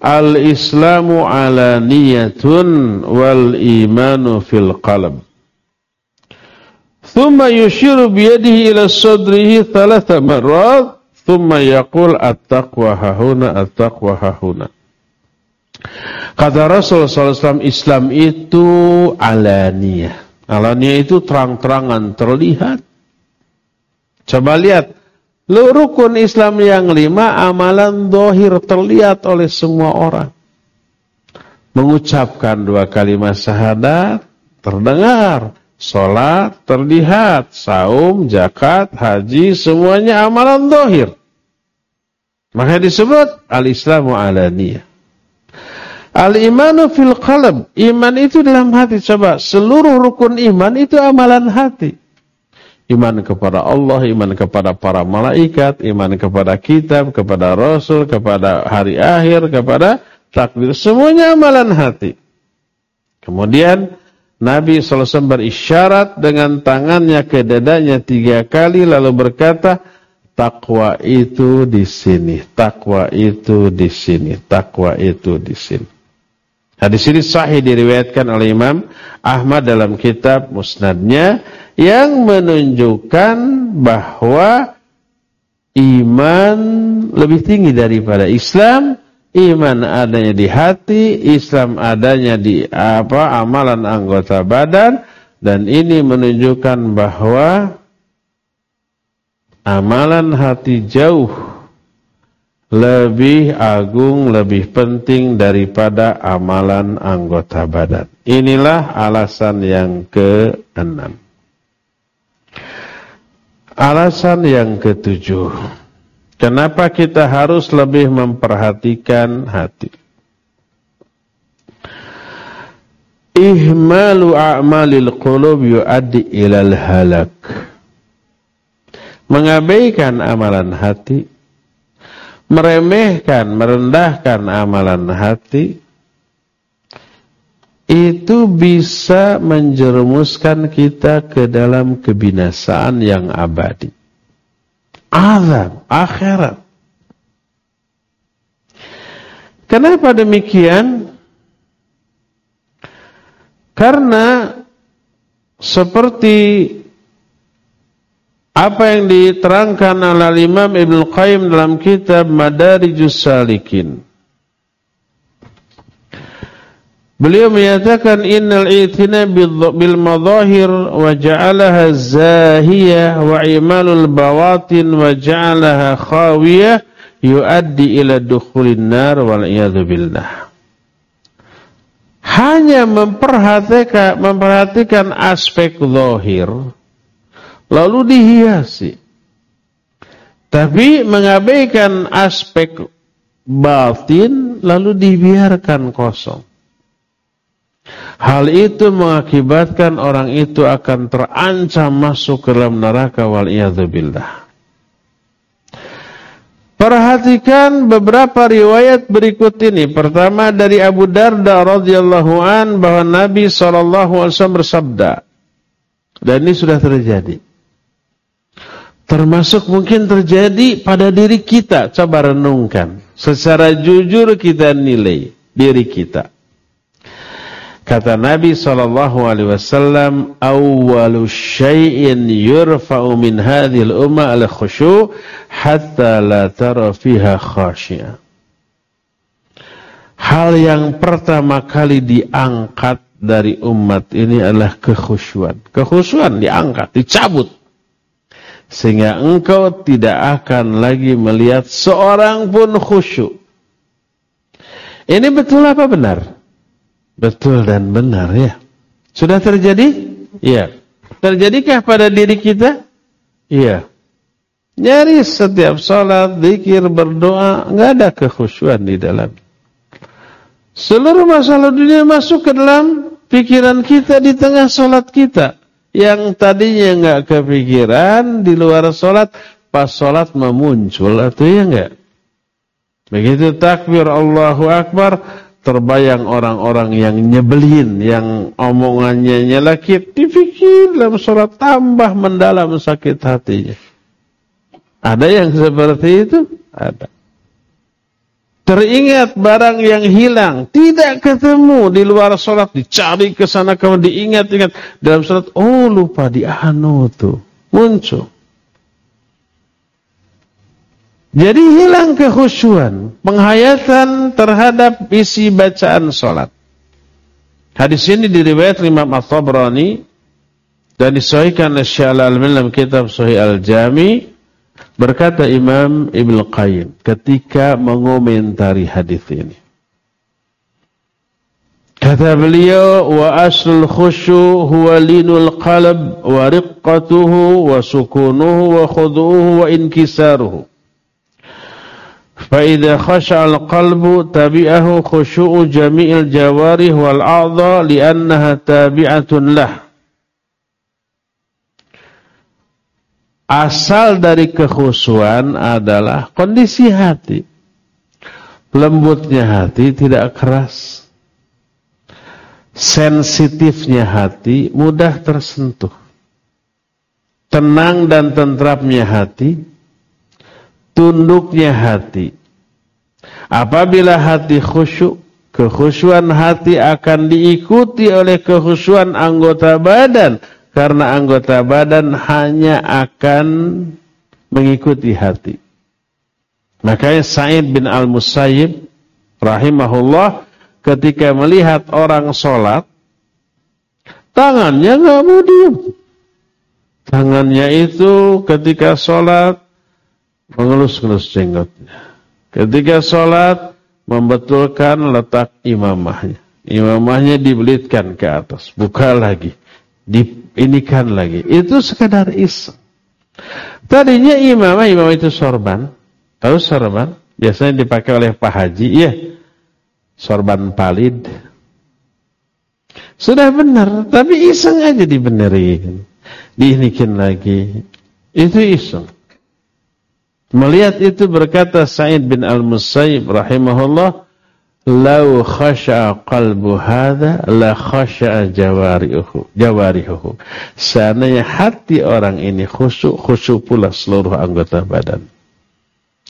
Speaker 1: al-islamu alaniyatun wal imanu fil qalb. Thumma yushiru biyadihi ila sadrihi thalatha marrat. Thumma yaqul at-taqwa hahuna at-taqwa hahuna. Kata Rasul SAW, Islam itu alaniyah. Alaniyah itu terang-terangan, terlihat. Coba lihat, lu rukun Islam yang lima, amalan dohir terlihat oleh semua orang. Mengucapkan dua kalimat syahadat, terdengar Sholat terlihat, saum, zakat, haji, semuanya amalan dohir. Maka disebut al-islamu alaniyah. Al-imanu fil qalb. Iman itu dalam hati. Coba, seluruh rukun iman itu amalan hati. Iman kepada Allah, iman kepada para malaikat, iman kepada kitab, kepada rasul, kepada hari akhir, kepada takdir. Semuanya amalan hati. Kemudian Nabi SAW berisyarat dengan tangannya ke dadanya tiga kali lalu berkata, takwa itu di sini, takwa itu di sini, takwa itu di sini. Hadis ini sahih diriwayatkan oleh Imam Ahmad dalam kitab Musnadnya yang menunjukkan bahwa iman lebih tinggi daripada Islam Iman adanya di hati, Islam adanya di apa amalan anggota badan dan ini menunjukkan bahwa amalan hati jauh lebih agung, lebih penting daripada amalan anggota badan. Inilah alasan yang keenam. Alasan yang ketujuh. Kenapa kita harus lebih memperhatikan hati? Ihmalu a'malil qulub yu'addi ilal halak. Mengabaikan amalan hati, meremehkan, merendahkan amalan hati, itu bisa menjerumuskan kita ke dalam kebinasaan yang abadi. Azab, akhirat. Kenapa demikian? Karena seperti apa yang diterangkan oleh Imam Ibn Qayyim dalam kitab Madarijus Salikin. Beliau menyatakan innal itina bil madahir wa ja'alaha zahiyah wa imalul bawatin wa ja'alaha khawiyah yuaddi ila dukhulin nar wal billah. Hanya memperhatikan memperhatikan aspek zahir lalu dihiasi. Tapi mengabaikan aspek batin lalu dibiarkan kosong. Hal itu mengakibatkan orang itu akan terancam masuk ke dalam neraka wal billah. Perhatikan beberapa riwayat berikut ini. Pertama dari Abu Darda radhiyallahu an bahwa Nabi SAW bersabda. Dan ini sudah terjadi. Termasuk mungkin terjadi pada diri kita. Coba renungkan. Secara jujur kita nilai diri kita. Kata Nabi sallallahu alaihi wasallam, "Awwalu syai'in yurfa'u min hadhil umma al-khusyu' hatta la tara fiha khashi'a." Hal yang pertama kali diangkat dari umat ini adalah kekhusyuan. Kekhusyuan diangkat, dicabut. Sehingga engkau tidak akan lagi melihat seorang pun khusyuk. Ini betul apa benar? Betul dan benar ya. Sudah terjadi? Iya. Terjadikah pada diri kita? Iya. Nyaris setiap sholat, zikir, berdoa, nggak ada kekhusyuan di dalam. Seluruh masalah dunia masuk ke dalam pikiran kita di tengah sholat kita. Yang tadinya nggak kepikiran di luar sholat, pas sholat memuncul atau ya nggak? Begitu takbir Allahu Akbar, terbayang orang-orang yang nyebelin, yang omongannya nyelakit, dipikir dalam surat tambah mendalam sakit hatinya. Ada yang seperti itu? Ada. Teringat barang yang hilang, tidak ketemu di luar sholat, dicari ke sana, diingat-ingat. Dalam sholat, oh lupa di anu tuh, muncul. Jadi hilang kekhusyuan, penghayatan terhadap isi bacaan sholat. Hadis ini diriwayat Imam At-Tabrani dan disahihkan Syekh Al-Albani dalam kitab Sahih Al-Jami berkata Imam Ibn Qayyim ketika mengomentari hadis ini. Kata beliau wa aslul khusyu huwa linul qalb wa riqqatuhu wa sukunuhu wa khudu'uhu wa inkisaruhu. Fa khush al qalbu tabi'ahu khushu jamil jawarih wal a'dha li'annaha tabi'atun lah. Asal dari kekhusuan adalah kondisi hati. Lembutnya hati tidak keras. Sensitifnya hati mudah tersentuh. Tenang dan tentramnya hati tunduknya hati. Apabila hati khusyuk, kekhusyuan hati akan diikuti oleh kekhusyuan anggota badan. Karena anggota badan hanya akan mengikuti hati. Makanya Sa'id bin Al-Musayyib rahimahullah ketika melihat orang sholat, tangannya nggak mau. Tangannya itu ketika sholat mengelus-ngelus jenggotnya. Ketika sholat, membetulkan letak imamahnya. Imamahnya dibelitkan ke atas, buka lagi, diinikan lagi. Itu sekadar iseng. Tadinya imam, imam itu sorban. Tahu sorban? Biasanya dipakai oleh Pak Haji. Iya. Sorban palid. Sudah benar, tapi iseng aja dibenerin. Diinikin lagi. Itu iseng. Melihat itu berkata Sa'id bin Al-Musayyib rahimahullah, "Lau khasha'a qalbu hadha la khasha'a jawarihu." Jawarihu. Seandainya hati orang ini khusyuk, khusyuk pula seluruh anggota badan.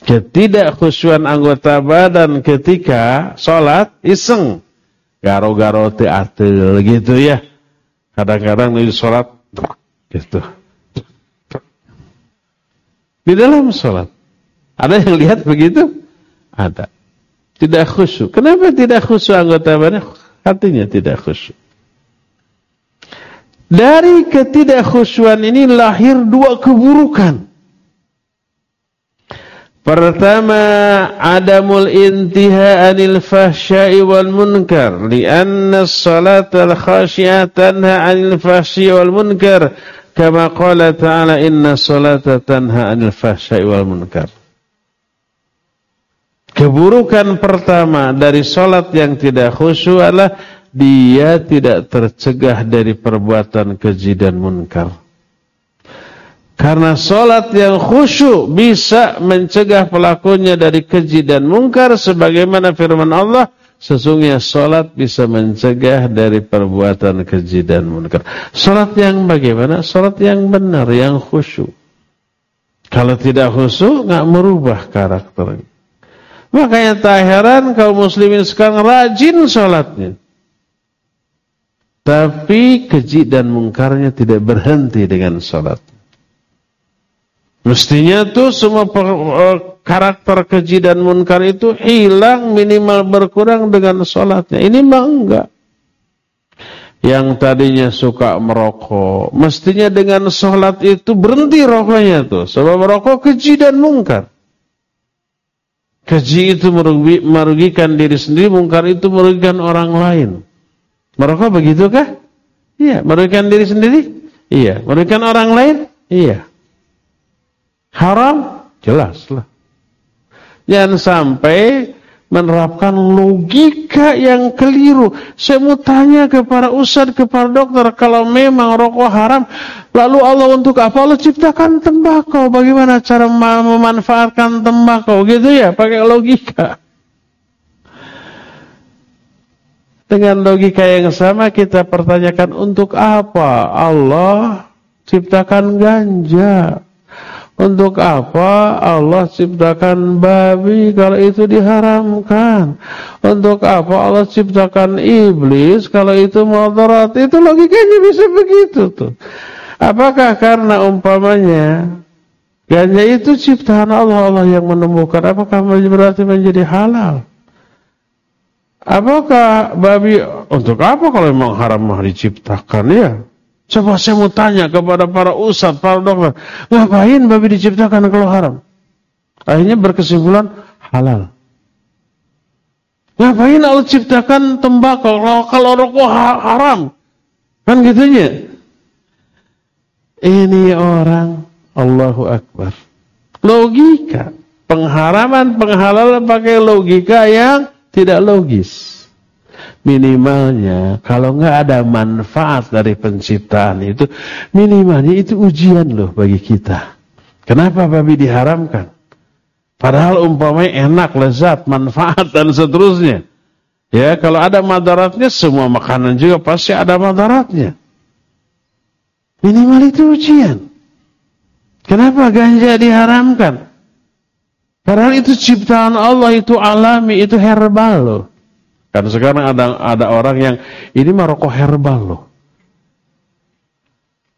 Speaker 1: Ketidakkhusyuan anggota badan ketika sholat iseng. Garo-garo teatel gitu ya. Kadang-kadang di sholat gitu. Di dalam sholat. Ada yang lihat begitu? Ada. Tidak khusyuk. Kenapa tidak khusyuk anggota badan? Hatinya tidak khusyuk. Dari ketidakkhusyuan ini lahir dua keburukan. Pertama, adamul intiha anil fahsyai wal munkar. Lianna salat al-khasyi'ah tanha anil fahsyai wal munkar. Kama qala ta'ala inna salata tanha anil fahsyai wal munkar. Keburukan pertama dari solat yang tidak khusyuk adalah dia tidak tercegah dari perbuatan keji dan munkar. Karena solat yang khusyuk bisa mencegah pelakunya dari keji dan munkar sebagaimana firman Allah Sesungguhnya solat bisa mencegah dari perbuatan keji dan munkar. Solat yang bagaimana? Solat yang benar, yang khusyuk. Kalau tidak khusyuk, nggak merubah karakternya. Makanya tak heran kaum muslimin sekarang rajin solatnya. Tapi keji dan mungkarnya tidak berhenti dengan solat. Mestinya tuh semua karakter keji dan munkar itu hilang minimal berkurang dengan sholatnya. Ini mah enggak. Yang tadinya suka merokok, mestinya dengan sholat itu berhenti rokoknya tuh. Sebab merokok keji dan munkar. Keji itu merugikan diri sendiri, mungkar itu merugikan orang lain. Merokok begitukah? Iya. Merugikan diri sendiri? Iya. Merugikan orang lain? Iya. Haram? Jelas lah. Jangan sampai menerapkan logika yang keliru. Saya mau tanya kepada ustaz, kepada dokter, kalau memang rokok haram, lalu Allah untuk apa Allah ciptakan tembakau? Bagaimana cara memanfaatkan tembakau? Gitu ya, pakai logika. Dengan logika yang sama kita pertanyakan untuk apa Allah ciptakan ganja? Untuk apa Allah ciptakan babi kalau itu diharamkan? Untuk apa Allah ciptakan iblis kalau itu mudarat? Itu logikanya bisa begitu tuh. Apakah karena umpamanya ganja itu ciptaan Allah Allah yang menemukan? Apakah berarti menjadi halal? Apakah babi untuk apa kalau memang haram mah diciptakan ya? Coba saya mau tanya kepada para ustaz, para dokter, ngapain babi diciptakan kalau haram? Akhirnya berkesimpulan halal. Ngapain Allah ciptakan tembakau kalau, kalau rokok haram? Kan gitunya. Ini orang Allahu Akbar. Logika. Pengharaman, penghalalan pakai logika yang tidak logis. Minimalnya kalau nggak ada manfaat dari penciptaan itu, minimalnya itu ujian loh bagi kita. Kenapa babi diharamkan? Padahal umpamanya enak, lezat, manfaat dan seterusnya. Ya, kalau ada madaratnya semua makanan juga pasti ada madaratnya. Minimal itu ujian. Kenapa ganja diharamkan? Padahal itu ciptaan Allah, itu alami, itu herbal loh. Karena sekarang ada ada orang yang ini mah rokok herbal loh.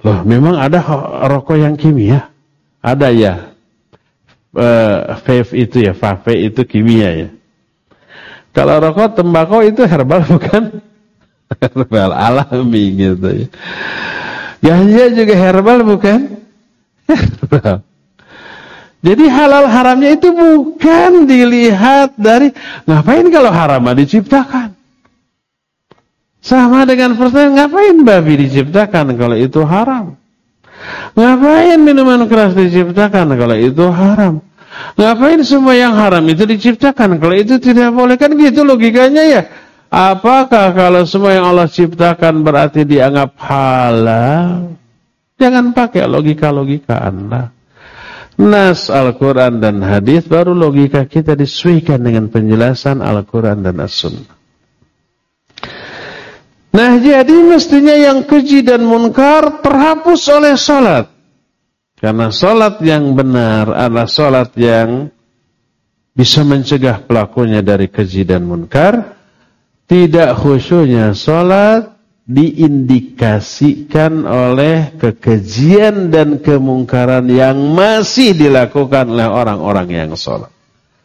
Speaker 1: Loh, memang ada rokok yang kimia? Ada ya. Uh, vape itu ya, vape itu kimia ya. Kalau rokok tembakau itu herbal bukan? herbal alami gitu ya. Ganja juga herbal bukan? Herbal. Jadi halal haramnya itu bukan dilihat dari ngapain kalau haram diciptakan. Sama dengan pertanyaan ngapain babi diciptakan kalau itu haram. Ngapain minuman keras diciptakan kalau itu haram? Ngapain semua yang haram itu diciptakan kalau itu tidak boleh? Kan gitu logikanya ya. Apakah kalau semua yang Allah ciptakan berarti dianggap halal? Jangan pakai logika-logika Anda. Nas Al-Quran dan hadis baru logika kita disesuaikan dengan penjelasan Al-Quran dan As-Sunnah. Nah jadi mestinya yang keji dan munkar terhapus oleh sholat. Karena sholat yang benar adalah sholat yang bisa mencegah pelakunya dari keji dan munkar. Tidak khusyuknya sholat diindikasikan oleh kekejian dan kemungkaran yang masih dilakukan oleh orang-orang yang sholat.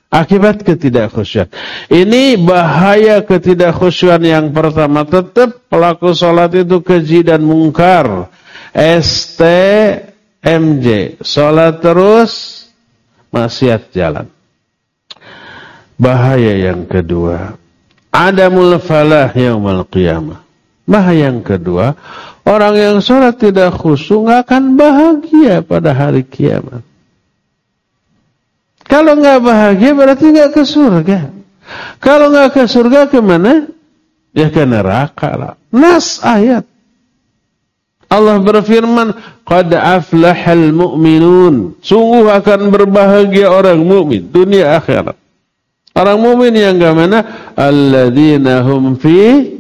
Speaker 1: Akibat ketidakkhusyuan. Ini bahaya ketidakkhusyuan yang pertama. Tetap pelaku sholat itu keji dan mungkar. STMJ. Sholat terus, maksiat jalan. Bahaya yang kedua. Adamul falah yaumal qiyamah. Bahaya yang kedua. Orang yang sholat tidak khusyuk akan bahagia pada hari kiamat. Kalau nggak bahagia berarti nggak ke surga. Kalau nggak ke surga ke mana? Ya ke neraka lah. Nas ayat. Allah berfirman, "Qad aflahal mu'minun." Sungguh akan berbahagia orang mukmin dunia akhirat. Orang mukmin yang ke mana? Alladzina hum fi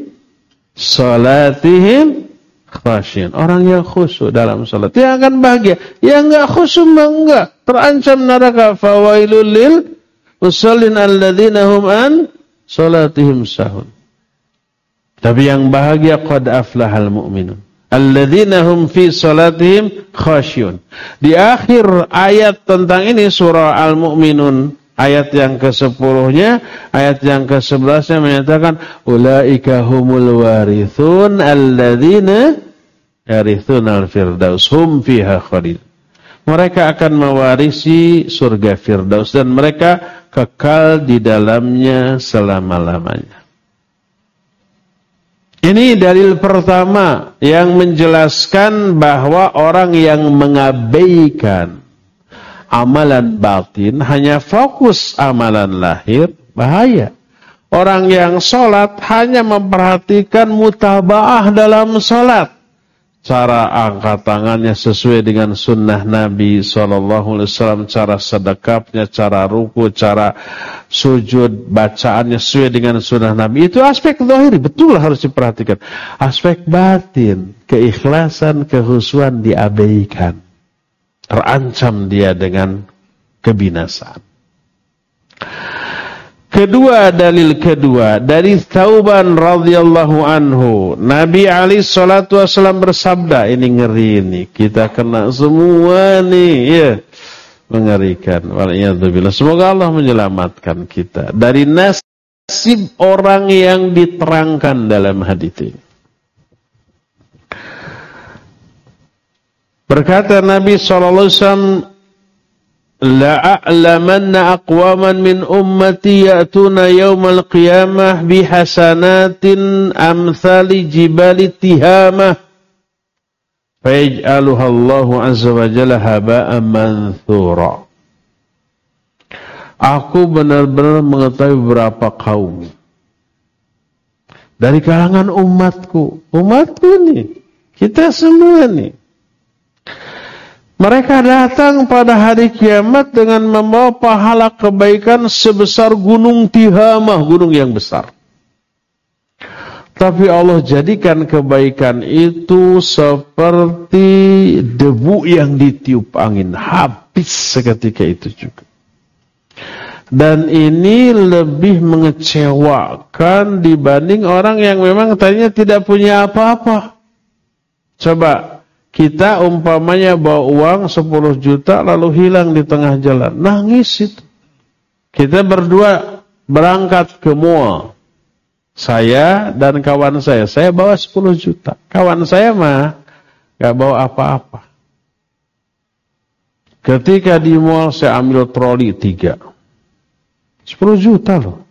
Speaker 1: salatihim khasyin. Orang yang khusyuk dalam salat. Dia akan bahagia. Yang enggak khusyuk enggak. Terancam neraka. Fawailul lil musallin alladzina hum an salatihim sahun. Tapi yang bahagia qad aflahal mu'minun. Alladzina hum fi salatihim khasyun. Di akhir ayat tentang ini surah Al-Mu'minun Ayat yang ke-10-nya, ayat yang ke-11-nya menyatakan ulaika humul warithun alladzina yarithunal firdaus hum fiha khalid. Mereka akan mewarisi surga firdaus dan mereka kekal di dalamnya selama-lamanya. Ini dalil pertama yang menjelaskan bahwa orang yang mengabaikan amalan batin, hanya fokus amalan lahir, bahaya. Orang yang sholat hanya memperhatikan mutabaah dalam sholat. Cara angkat tangannya sesuai dengan sunnah Nabi SAW. Cara sedekapnya, cara ruku, cara sujud, bacaannya sesuai dengan sunnah Nabi. Itu aspek zahiri, betul harus diperhatikan. Aspek batin, keikhlasan, kehusuan diabaikan terancam dia dengan kebinasaan. Kedua dalil kedua dari Tauban radhiyallahu anhu, Nabi Ali salatu wasallam bersabda, ini ngeri ini, kita kena semua nih, ya. Mengerikan. Waliyadzubillah. Semoga Allah menyelamatkan kita dari nasib orang yang diterangkan dalam hadis ini. Berkata Nabi SAW, La'a'lamanna aqwaman min ummati ya'tuna yawmal qiyamah bihasanatin amthali jibali tihamah. Fayaj'aluha Allahu azza wa jalla haba'an manthura. Aku benar-benar mengetahui beberapa kaum. Dari kalangan umatku. Umatku nih. Kita semua nih. Mereka datang pada hari kiamat dengan membawa pahala kebaikan sebesar gunung Tihamah, gunung yang besar. Tapi Allah jadikan kebaikan itu seperti debu yang ditiup angin. Habis seketika itu juga. Dan ini lebih mengecewakan dibanding orang yang memang tadinya tidak punya apa-apa. Coba kita umpamanya bawa uang 10 juta lalu hilang di tengah jalan. Nangis itu. Kita berdua berangkat ke mall. Saya dan kawan saya. Saya bawa 10 juta. Kawan saya mah gak bawa apa-apa. Ketika di mall saya ambil troli tiga. 10 juta loh.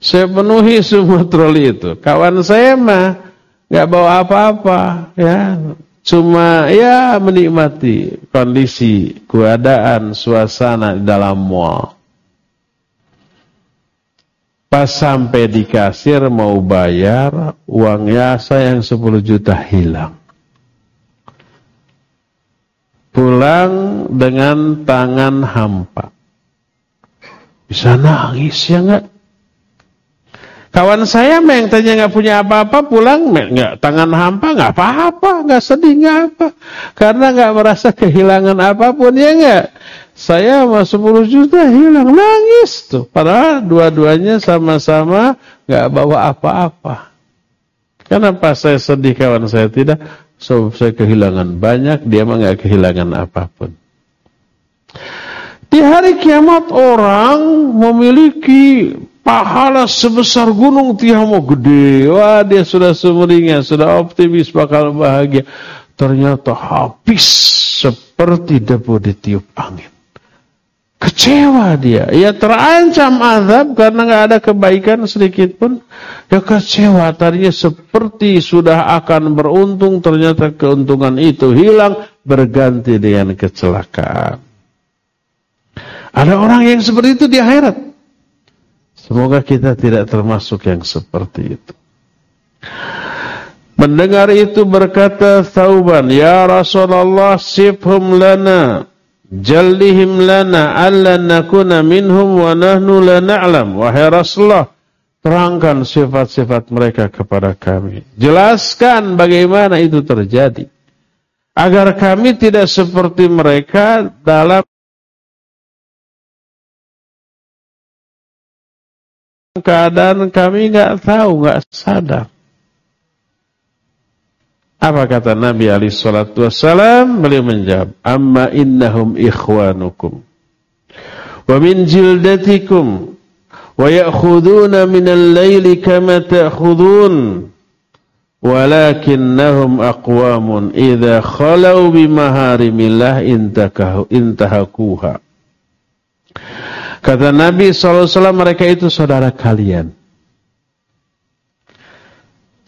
Speaker 1: Saya penuhi semua troli itu. Kawan saya mah gak bawa apa-apa. Ya, cuma ya menikmati kondisi, keadaan, suasana di dalam mall. Pas sampai di kasir mau bayar, uang yasa yang 10 juta hilang. Pulang dengan tangan hampa. Bisa nangis ya enggak? Kawan saya yang tanya nggak punya apa-apa pulang nggak tangan hampa nggak apa-apa nggak sedih nggak apa. Karena nggak merasa kehilangan apa pun ya nggak? Saya sama 10 juta hilang nangis tuh. Padahal dua-duanya sama-sama nggak bawa apa-apa. Kenapa saya sedih kawan saya? Tidak. So saya kehilangan banyak dia mah nggak kehilangan apa pun. Di hari kiamat orang memiliki pahala sebesar gunung Tiamo gede. Wah dia sudah sumringah, sudah optimis bakal bahagia. Ternyata habis seperti debu ditiup angin. Kecewa dia. Ya terancam azab karena nggak ada kebaikan sedikit pun. Ya kecewa. Tadinya seperti sudah akan beruntung. Ternyata keuntungan itu hilang. Berganti dengan kecelakaan. Ada orang yang seperti itu di akhirat. Semoga kita tidak termasuk yang seperti itu. Mendengar itu berkata Thauban, Ya Rasulullah sifhum lana, jallihim lana, alla nakuna minhum wa nahnu la. Wahai Rasulullah, terangkan sifat-sifat mereka kepada kami. Jelaskan bagaimana itu terjadi. Agar kami tidak seperti mereka dalam keadaan kami nggak tahu, nggak sadar. Apa kata Nabi Ali Shallallahu Wasallam? Beliau menjawab, Amma innahum ikhwanukum, wa min jildatikum, wa ya'khuduna min al-layli kama ta'khudun, walakinnahum aqwamun idha khalau bimaharimillah intahakuha. Kata Nabi SAW mereka itu saudara kalian.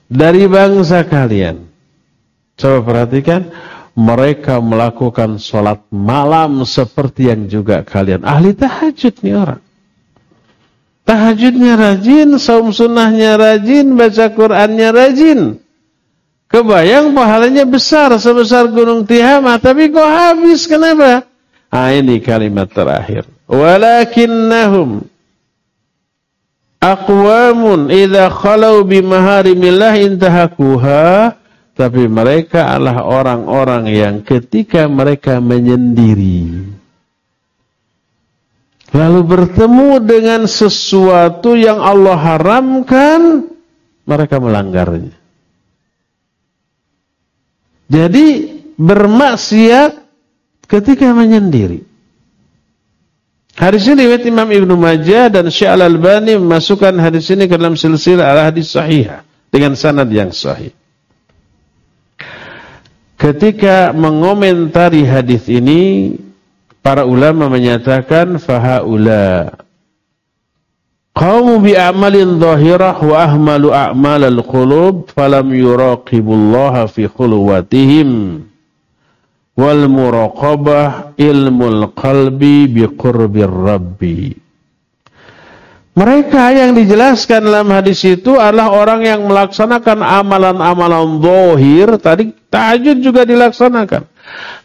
Speaker 1: Dari bangsa kalian. Coba perhatikan. Mereka melakukan sholat malam seperti yang juga kalian. Ahli tahajud nih orang. Tahajudnya rajin, saum sunnahnya rajin, baca Qur'annya rajin. Kebayang pahalanya besar sebesar gunung Tihamah, tapi kok habis kenapa? Ah ini kalimat terakhir walakinnahum aqwamun idza khalau bimaharimillah intahakuha. Tapi mereka adalah orang-orang yang ketika mereka menyendiri lalu bertemu dengan sesuatu yang Allah haramkan mereka melanggarnya. Jadi bermaksiat ketika menyendiri Hadis ini riwayat Imam Ibnu Majah dan Syekh Al-Albani memasukkan hadis ini ke dalam silsilah al-hadis sahih dengan sanad yang sahih. Ketika mengomentari hadis ini, para ulama menyatakan fahaula qaumu bi a'malin zahirah wa ahmalu a'malal qulub falam yuraqibullaha fi khuluwatihim wal muraqabah ilmul qalbi biqurbir rabbi. Mereka yang dijelaskan dalam hadis itu adalah orang yang melaksanakan amalan-amalan zahir, tadi tahajud juga dilaksanakan,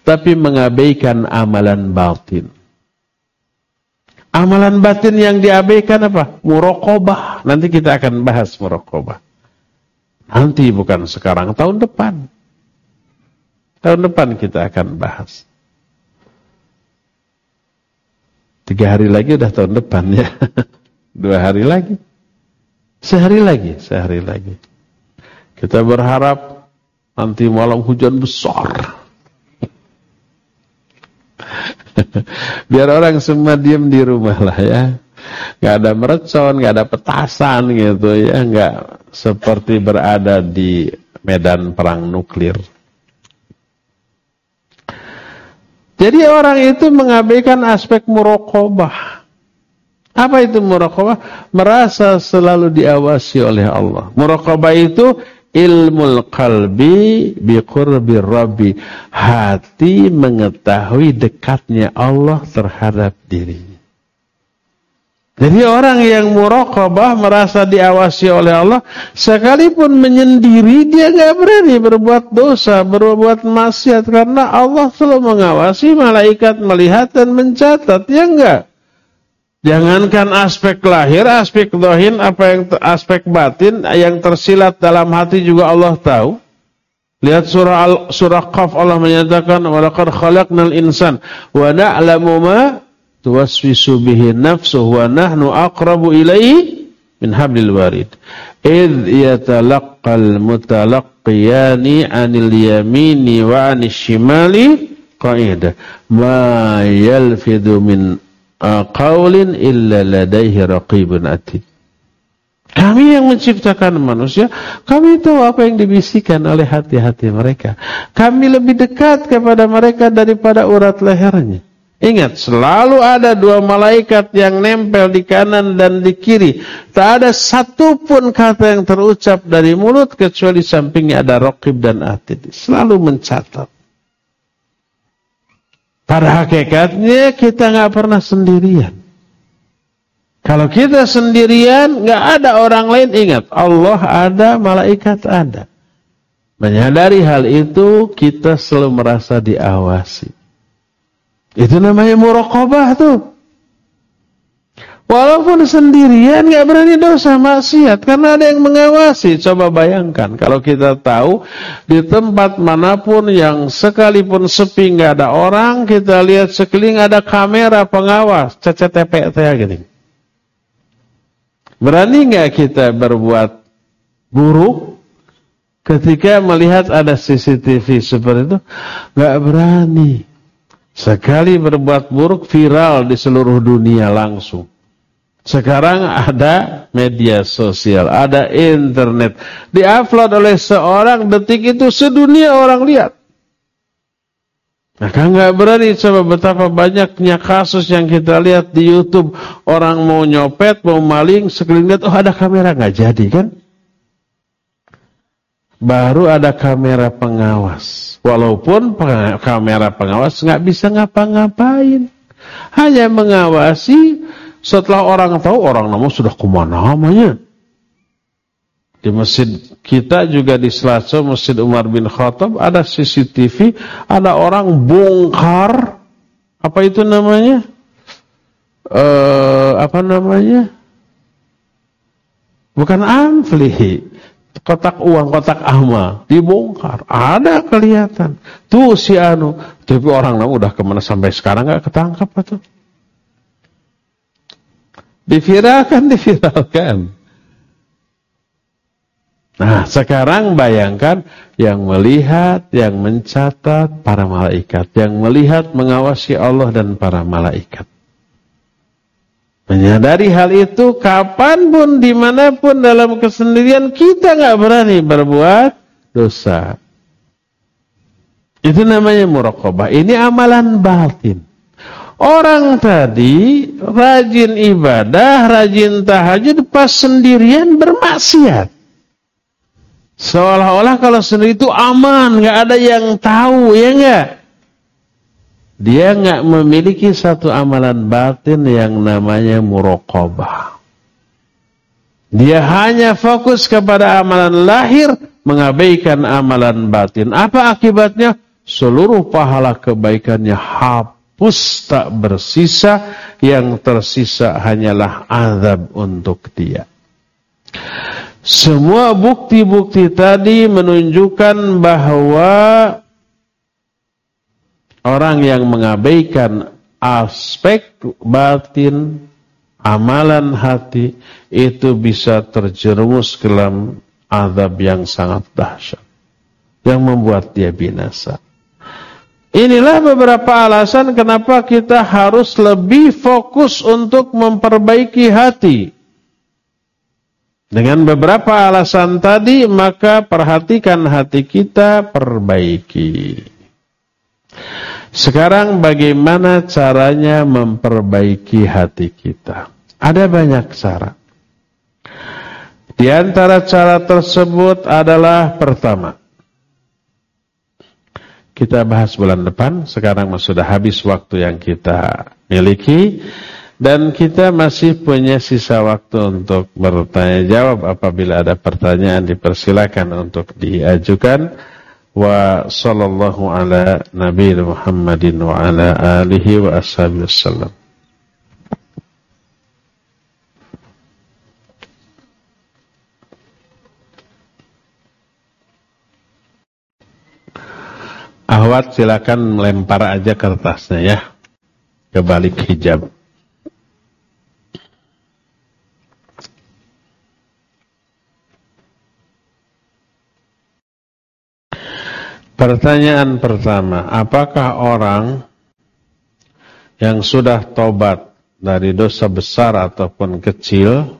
Speaker 1: tapi mengabaikan amalan batin. Amalan batin yang diabaikan apa? Muraqabah. Nanti kita akan bahas muraqabah. Nanti bukan sekarang, tahun depan. Tahun depan kita akan bahas. Tiga hari lagi udah tahun depan ya. Dua hari lagi. Sehari lagi, sehari lagi. Kita berharap nanti malam hujan besar. Biar orang semua diem di rumah lah ya. Gak ada mercon, gak ada petasan gitu ya. Gak seperti berada di medan perang nuklir. Jadi orang itu mengabaikan aspek murokobah. Apa itu murokobah? Merasa selalu diawasi oleh Allah. Murokobah itu ilmul qalbi biqurbi rabbi. Hati mengetahui dekatnya Allah terhadap dirinya. Jadi orang yang muraqabah merasa diawasi oleh Allah, sekalipun menyendiri dia nggak berani berbuat dosa, berbuat maksiat karena Allah selalu mengawasi, malaikat melihat dan mencatat, ya enggak? Jangankan aspek lahir, aspek dohin, apa yang aspek batin yang tersilat dalam hati juga Allah tahu. Lihat surah Al, surah Qaf Allah menyatakan walaqad khalaqnal insan wa na'lamu ma tuwaswisu bihi nafsuhu wa nahnu aqrabu ilaihi min hablil warid. Idh yatalaqqal mutalaqqiyani 'anil yamini wa 'anil shimali qa'ida. Ma yalfidu min qaulin illa ladaihi raqibun atid. Kami yang menciptakan manusia, kami tahu apa yang dibisikkan oleh hati-hati mereka. Kami lebih dekat kepada mereka daripada urat lehernya. Ingat, selalu ada dua malaikat yang nempel di kanan dan di kiri. Tak ada satupun kata yang terucap dari mulut kecuali sampingnya ada rokib dan atid. Selalu mencatat. Pada hakikatnya kita nggak pernah sendirian. Kalau kita sendirian, nggak ada orang lain. Ingat, Allah ada, malaikat ada. Menyadari hal itu, kita selalu merasa diawasi. Itu namanya muraqabah tuh. Walaupun sendirian nggak berani dosa maksiat karena ada yang mengawasi. Coba bayangkan kalau kita tahu di tempat mana pun yang sekalipun sepi nggak ada orang, kita lihat sekeliling ada kamera pengawas, CCTV kayak gini. Berani nggak kita berbuat buruk ketika melihat ada CCTV seperti itu? Nggak berani. Sekali berbuat buruk viral di seluruh dunia langsung. Sekarang ada media sosial, ada internet. Diupload oleh seorang detik itu sedunia orang lihat. Maka nggak berani coba betapa banyaknya kasus yang kita lihat di YouTube. Orang mau nyopet, mau maling, sekeliling lihat, oh ada kamera nggak jadi kan? Baru ada kamera pengawas. Walaupun kamera pengawas nggak bisa ngapa-ngapain. Hanya mengawasi setelah orang tahu, orang nama sudah ke mana namanya. Di masjid kita juga di Selasa, Masjid Umar bin Khattab, ada CCTV, ada orang bongkar, apa itu namanya? Uh, apa namanya? Bukan amfli, kotak uang, kotak amal, dibongkar. Ada kelihatan. Tuh si Anu. Tapi orang nama udah ke mana sampai sekarang gak ketangkap atau? Diviralkan, diviralkan. Nah, sekarang bayangkan yang melihat, yang mencatat para malaikat, yang melihat, mengawasi Allah dan para malaikat. Menyadari hal itu, kapan pun, di mana pun dalam kesendirian, kita nggak berani berbuat dosa. Itu namanya muraqabah. Ini amalan batin. Orang tadi rajin ibadah, rajin tahajud, pas sendirian bermaksiat. Seolah-olah kalau sendiri itu aman, nggak ada yang tahu, ya nggak? Dia nggak memiliki satu amalan batin yang namanya murokobah. Dia hanya fokus kepada amalan lahir, mengabaikan amalan batin. Apa akibatnya? Seluruh pahala kebaikannya hap hapus tak bersisa, yang tersisa hanyalah azab untuk dia. Semua bukti-bukti tadi menunjukkan bahwa orang yang mengabaikan aspek batin, amalan hati, itu bisa terjerumus ke dalam azab yang sangat dahsyat. Yang membuat dia binasa. Inilah beberapa alasan kenapa kita harus lebih fokus untuk memperbaiki hati. Dengan beberapa alasan tadi, maka perhatikan hati kita, perbaiki. Sekarang bagaimana caranya memperbaiki hati kita? Ada banyak cara. Di antara cara tersebut adalah pertama. Kita bahas bulan depan, sekarang sudah habis waktu yang kita miliki. Dan kita masih punya sisa waktu untuk bertanya jawab apabila ada pertanyaan dipersilakan untuk diajukan. Wa sallallahu ala nabi Muhammadin wa ala alihi wa ashabihi wasallam. Ahwat silakan melempar aja kertasnya ya ke balik hijab. Pertanyaan pertama, apakah orang yang sudah tobat dari dosa besar ataupun kecil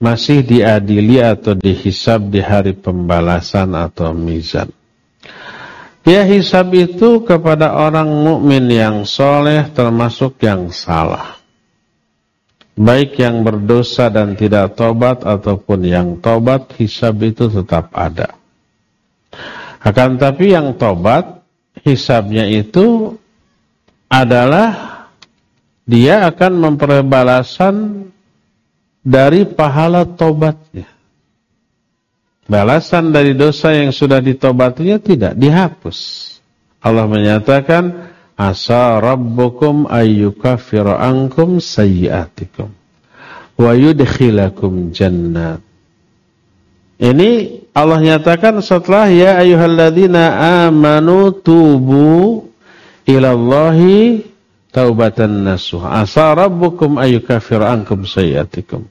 Speaker 1: masih diadili atau dihisab di hari pembalasan atau mizan? Ya hisab itu kepada orang mukmin yang soleh termasuk yang salah. Baik yang berdosa dan tidak tobat ataupun yang tobat hisab itu tetap ada. Akan tapi yang tobat hisabnya itu adalah dia akan memperoleh balasan dari pahala tobatnya. Balasan dari dosa yang sudah ditobatinya tidak dihapus. Allah menyatakan, Asa rabbukum ayyukafira ankum sayyiatikum. Wa yudkhilakum jannat. Ini Allah nyatakan setelah ya ayyuhalladzina amanu tubu ilallahi taubatan nasuh. Asa rabbukum ayyukafira ankum sayyiatikum.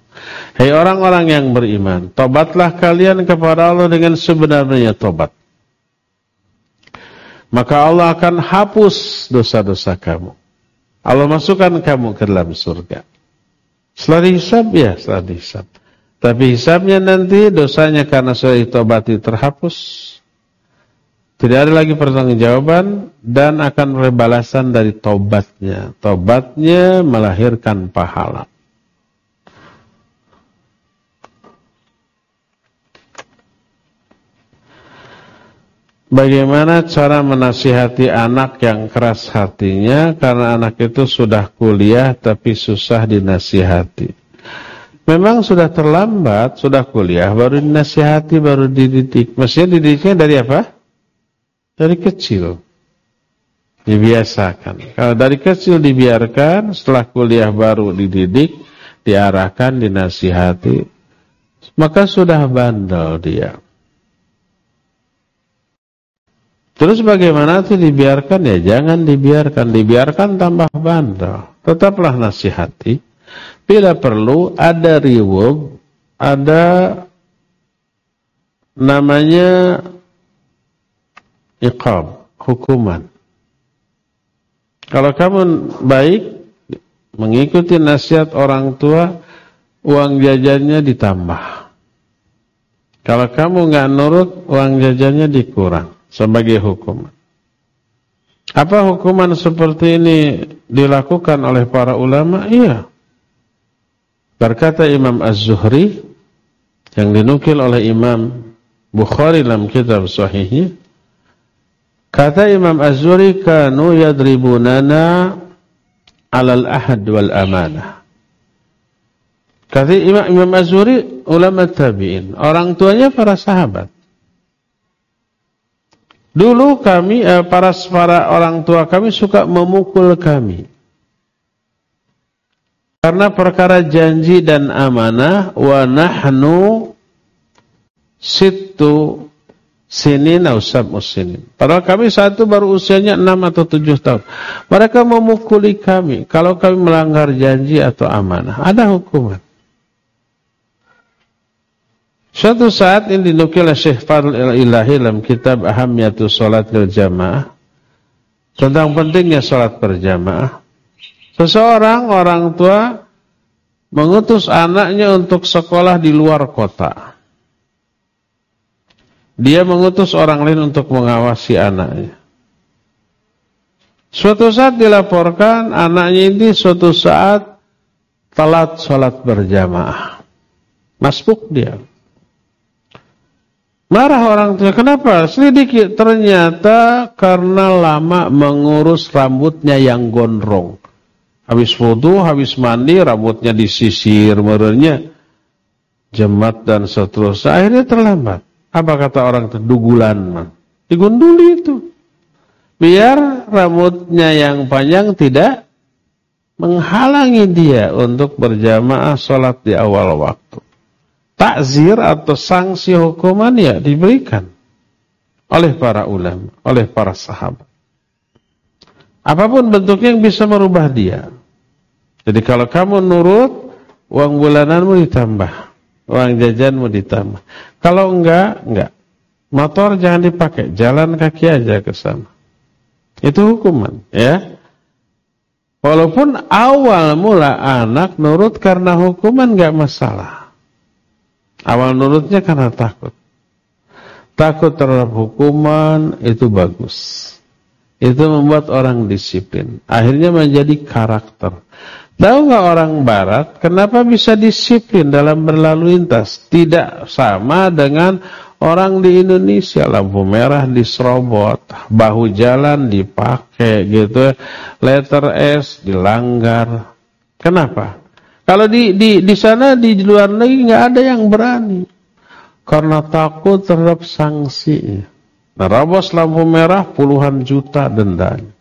Speaker 1: Hei orang-orang yang beriman, tobatlah kalian kepada Allah dengan sebenarnya tobat. Maka Allah akan hapus dosa-dosa kamu. Allah masukkan kamu ke dalam surga. Setelah ya, setelah. Tapi hisabnya nanti dosanya karena sudah ditobati terhapus. Tidak ada lagi pertanggungjawaban dan akan berbalasan dari tobatnya. Tobatnya melahirkan pahala. Bagaimana cara menasihati anak yang keras hatinya karena anak itu sudah kuliah tapi susah dinasihati. Memang sudah terlambat, sudah kuliah baru dinasihati, baru dididik. Maksudnya didiknya dari apa? Dari kecil. Dibiasakan. Kalau dari kecil dibiarkan, setelah kuliah baru dididik, diarahkan, dinasihati, maka sudah bandel dia. Terus bagaimana itu dibiarkan? Ya jangan dibiarkan. Dibiarkan tambah bandel. Tetaplah nasihati. Bila perlu ada reward, ada namanya iqab, hukuman. Kalau kamu baik, mengikuti nasihat orang tua, uang jajannya ditambah. Kalau kamu nggak nurut, uang jajannya dikurang sebagai hukuman. Apa hukuman seperti ini dilakukan oleh para ulama? Iya. Berkata Imam Az-Zuhri yang dinukil oleh Imam Bukhari dalam kitab sahihnya, kata Imam Az-Zuhri kanu yadribunana alal ahad wal amanah. Kata Imam, Imam Az-Zuhri ulama tabi'in, orang tuanya para sahabat. Dulu kami eh, para para orang tua kami suka memukul kami. Karena perkara janji dan amanah wa nahnu situ sinin ausab musinin. Padahal kami satu baru usianya enam atau tujuh tahun. Mereka memukuli kami kalau kami melanggar janji atau amanah. Ada hukuman. Suatu saat ini dinukil Syekh Fadl Ilahi dalam kitab Ahamiyatu Salat Jamaah tentang pentingnya salat berjamaah. Seseorang orang tua mengutus anaknya untuk sekolah di luar kota. Dia mengutus orang lain untuk mengawasi anaknya. Suatu saat dilaporkan anaknya ini suatu saat telat sholat berjamaah. Masbuk dia. Marah orang tua, kenapa? Selidiki, ternyata karena lama mengurus rambutnya yang gondrong. Habis wudhu, habis mandi, rambutnya disisir, merenya jemat dan seterusnya. Akhirnya terlambat. Apa kata orang itu? Dugulan. Digunduli itu. Biar rambutnya yang panjang tidak menghalangi dia untuk berjamaah sholat di awal waktu takzir atau sanksi hukuman ya diberikan oleh para ulama, oleh para sahabat. Apa pun bentuknya yang bisa merubah dia. Jadi kalau kamu nurut, uang bulananmu ditambah, uang jajanmu ditambah. Kalau enggak, enggak. Motor jangan dipakai, jalan kaki aja ke sana. Itu hukuman, ya. Walaupun awal mula anak nurut karena hukuman enggak masalah. Awal nurutnya karena takut. Takut terhadap hukuman itu bagus. Itu membuat orang disiplin. Akhirnya menjadi karakter. Tahu nggak orang barat kenapa bisa disiplin dalam berlalu lintas? Tidak sama dengan orang di Indonesia. Lampu merah diserobot, bahu jalan dipakai gitu. Letter S dilanggar. Kenapa? Kalau di di di sana di luar negeri nggak ada yang berani karena takut terhadap sanksi. Nah, rabos lampu merah puluhan juta dendanya.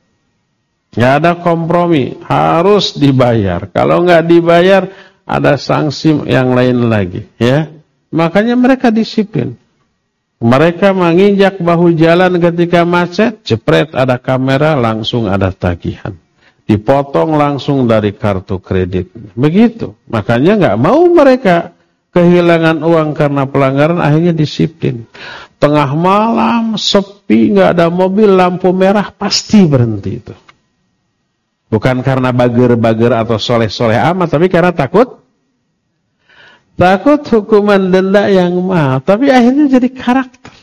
Speaker 1: Nggak ada kompromi, harus dibayar. Kalau nggak dibayar, ada sanksi yang lain lagi. Ya, makanya mereka disiplin. Mereka menginjak bahu jalan ketika macet, jepret ada kamera, langsung ada tagihan dipotong langsung dari kartu kredit. Begitu. Makanya nggak mau mereka kehilangan uang karena pelanggaran akhirnya disiplin. Tengah malam sepi nggak ada mobil lampu merah pasti berhenti itu. Bukan karena bager-bager atau soleh-soleh amat, tapi karena takut takut hukuman denda yang mahal. Tapi akhirnya jadi karakter.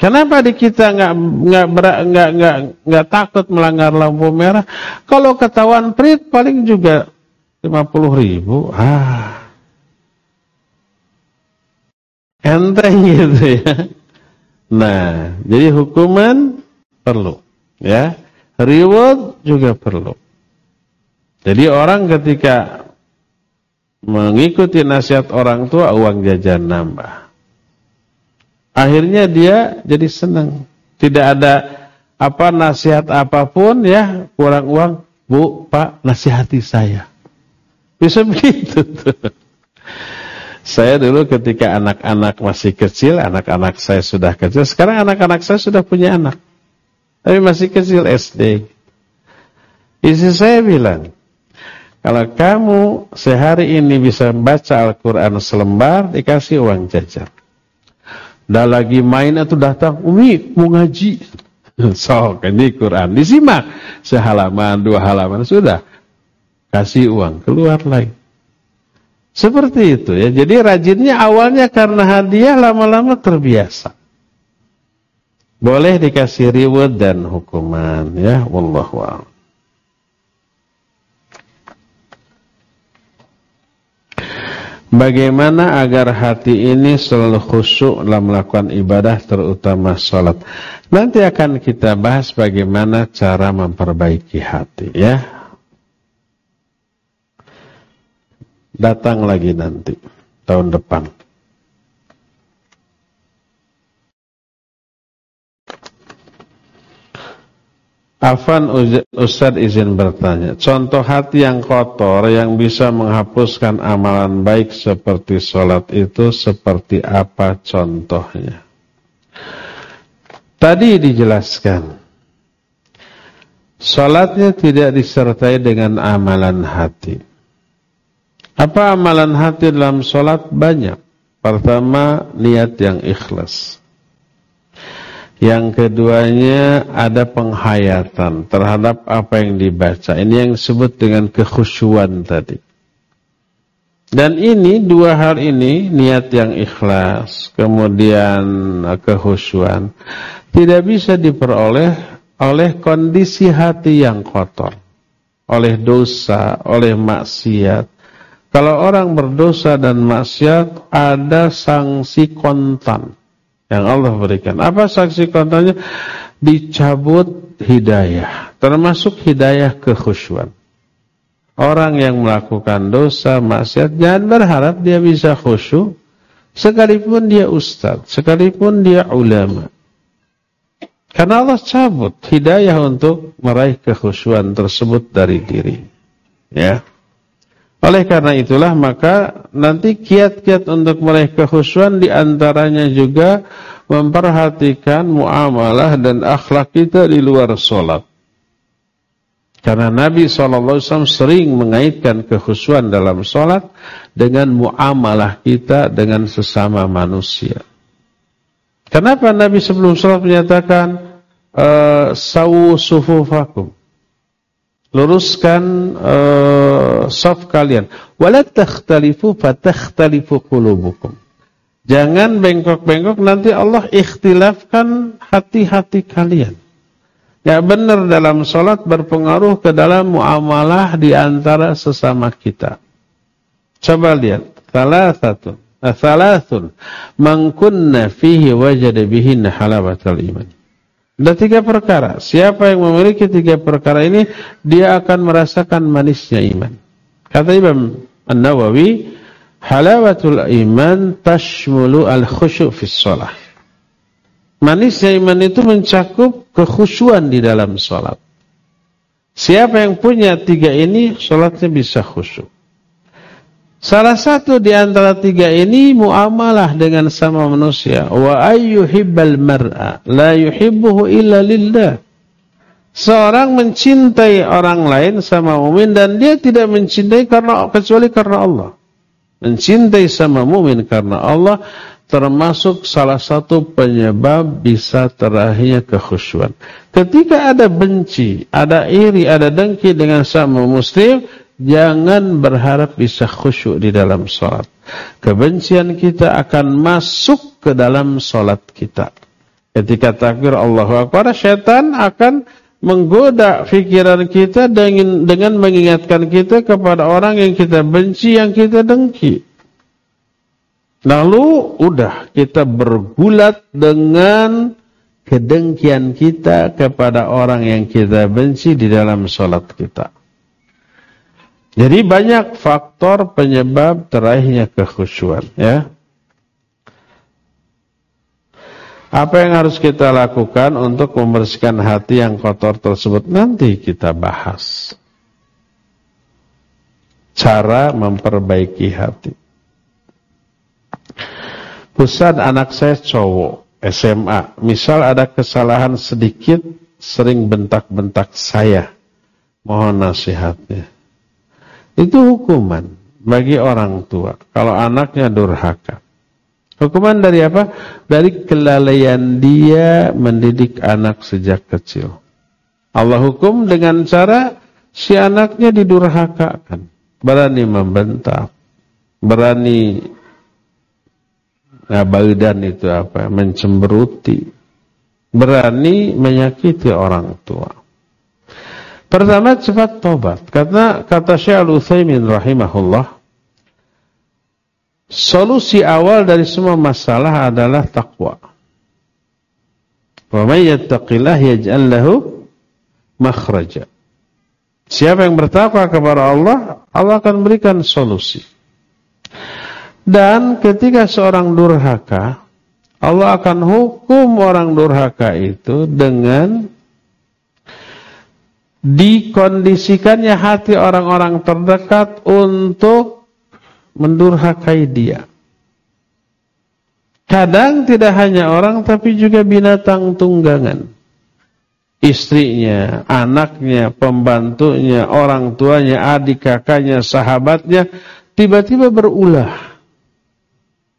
Speaker 1: Kenapa di kita nggak nggak nggak nggak nggak takut melanggar lampu merah? Kalau ketahuan perit paling juga lima puluh ribu. Ah, enteng gitu ya. Nah, jadi hukuman perlu, ya. Reward juga perlu. Jadi orang ketika mengikuti nasihat orang tua, uang jajan nambah. Akhirnya dia jadi senang. Tidak ada apa nasihat apa pun ya, kurang uang, Bu, Pak, nasihati saya. Bisa begitu tuh. Saya dulu ketika anak-anak masih kecil, anak-anak saya sudah kecil, sekarang anak-anak saya sudah punya anak. Tapi masih kecil SD. Isi saya bilang, kalau kamu sehari ini bisa membaca Al-Quran selembar, dikasih uang jajan. Dah lagi main atau datang, Umi mau ngaji. Sok, ini Quran. Disimak. Sehalaman, dua halaman. Sudah. Kasih uang. Keluar lagi. Seperti itu ya. Jadi rajinnya awalnya karena hadiah lama-lama terbiasa. Boleh dikasih reward dan hukuman ya. Wallahu'ala. Bagaimana agar hati ini selalu khusyuk dalam melakukan ibadah terutama sholat. Nanti akan kita bahas bagaimana cara memperbaiki hati ya. Datang lagi nanti tahun depan. Afan Ustaz izin bertanya, contoh hati yang kotor yang bisa menghapuskan amalan baik seperti sholat itu seperti apa contohnya? Tadi dijelaskan, sholatnya tidak disertai dengan amalan hati. Apa amalan hati dalam sholat? Banyak. Pertama, niat yang ikhlas. Yang keduanya ada penghayatan terhadap apa yang dibaca. Ini yang disebut dengan kekhusyuan tadi. Dan ini dua hal ini, niat yang ikhlas, kemudian kekhusyuan, tidak bisa diperoleh oleh kondisi hati yang kotor. Oleh dosa, oleh maksiat. Kalau orang berdosa dan maksiat ada sanksi kontan yang Allah berikan. Apa sanksi kontannya? Dicabut hidayah, termasuk hidayah kekhusyuan. Orang yang melakukan dosa maksiat jangan berharap dia bisa khusyuk sekalipun dia ustaz, sekalipun dia ulama. Karena Allah cabut hidayah untuk meraih kekhusyuan tersebut dari diri. Ya. Oleh karena itulah maka nanti kiat-kiat untuk meraih kehusuan di antaranya juga memperhatikan muamalah dan akhlak kita di luar sholat. Karena Nabi SAW sering mengaitkan kehusuan dalam sholat dengan muamalah kita dengan sesama manusia. Kenapa Nabi sebelum sholat menyatakan eh, sawu sufufakum? Luruskan uh, saf kalian. Wala takhtalifu fatakhtalifu qulubukum. Jangan bengkok-bengkok nanti Allah ikhtilafkan hati-hati kalian. Ya benar dalam salat berpengaruh ke dalam muamalah di antara sesama kita. Coba lihat. Salah satu thalathun man kunna fihi wajada bihinna halawatal iman ada tiga perkara. Siapa yang memiliki tiga perkara ini, dia akan merasakan manisnya iman. Kata Imam An-Nawawi, halawatul iman tashmulu al-khusyu' fi sholah. Manisnya iman itu mencakup kekhusyuan di dalam sholat. Siapa yang punya tiga ini, sholatnya bisa khusyuk. Salah satu di antara tiga ini muamalah dengan sama manusia. Wa ayyuhibbal mar'a la yuhibbuhu illa lillah. Seorang mencintai orang lain sama mumin dan dia tidak mencintai karena kecuali karena Allah. Mencintai sama mumin karena Allah termasuk salah satu penyebab bisa terakhirnya kekhusyuan. Ketika ada benci, ada iri, ada dengki dengan sama muslim, Jangan berharap bisa khusyuk di dalam sholat. Kebencian kita akan masuk ke dalam sholat kita. Ketika takbir Allahu Akbar, syaitan akan menggoda pikiran kita dengan, dengan mengingatkan kita kepada orang yang kita benci, yang kita dengki. Lalu udah kita bergulat dengan kedengkian kita kepada orang yang kita benci di dalam sholat kita. Jadi banyak faktor penyebab terakhirnya kekhusyuan ya. Apa yang harus kita lakukan untuk membersihkan hati yang kotor tersebut nanti kita bahas. Cara memperbaiki hati. Pusat anak saya cowok SMA, misal ada kesalahan sedikit sering bentak-bentak saya. Mohon nasihatnya. Itu hukuman bagi orang tua kalau anaknya durhaka. Hukuman dari apa? Dari kelalaian dia mendidik anak sejak kecil. Allah hukum dengan cara si anaknya didurhakakan. Berani membentak. Berani ngabaidan itu apa? Mencemberuti. Berani menyakiti orang tua. Pertama cepat tobat. Karena kata Syekh Al-Utsaimin rahimahullah, solusi awal dari semua masalah adalah takwa. Wa may yattaqillah yaj'al lahu makhraja. Siapa yang bertakwa kepada Allah, Allah akan berikan solusi. Dan ketika seorang durhaka, Allah akan hukum orang durhaka itu dengan dikondisikannya hati orang-orang terdekat untuk mendurhakai dia. Kadang tidak hanya orang tapi juga binatang tunggangan. Istrinya, anaknya, pembantunya, orang tuanya, adik kakaknya, sahabatnya tiba-tiba berulah.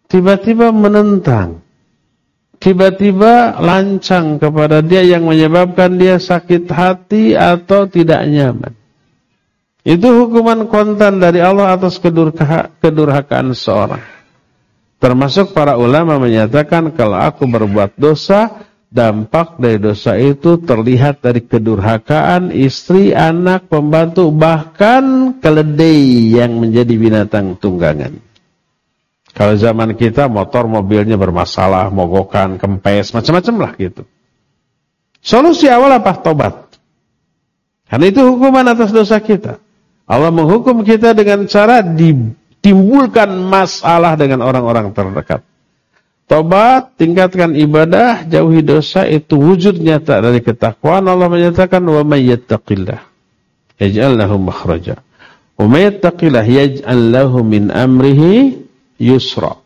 Speaker 1: Tiba-tiba menentang tiba-tiba lancang kepada dia yang menyebabkan dia sakit hati atau tidak nyaman. Itu hukuman kontan dari Allah atas kedurhakaan seorang. Termasuk para ulama menyatakan kalau aku berbuat dosa, dampak dari dosa itu terlihat dari kedurhakaan istri, anak, pembantu, bahkan keledai yang menjadi binatang tunggangan. Kalau zaman kita motor mobilnya bermasalah, mogokan, kempes, macam-macam lah gitu. Solusi awal apa? Tobat. Karena itu hukuman atas dosa kita. Allah menghukum kita dengan cara ditimbulkan masalah dengan orang-orang terdekat. Tobat, tingkatkan ibadah, jauhi dosa itu wujud nyata dari ketakwaan. Allah menyatakan wa may yattaqillah yaj'al lahu makhraja. Wa may yattaqillah yaj'al lahu min amrihi yusra.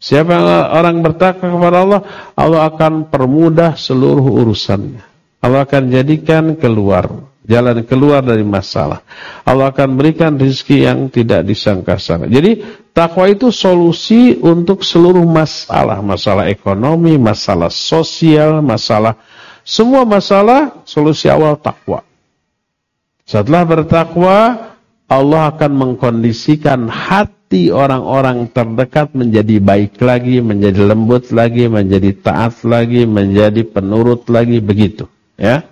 Speaker 1: Siapa orang bertakwa kepada Allah, Allah akan permudah seluruh urusannya. Allah akan jadikan keluar jalan keluar dari masalah. Allah akan berikan rezeki yang tidak disangka-sangka. Jadi Takwa itu solusi untuk seluruh masalah, masalah ekonomi, masalah sosial, masalah semua masalah solusi awal takwa. Setelah bertakwa, Allah akan mengkondisikan hati orang-orang terdekat menjadi baik lagi, menjadi lembut lagi, menjadi taat lagi, menjadi penurut lagi, begitu. Ya.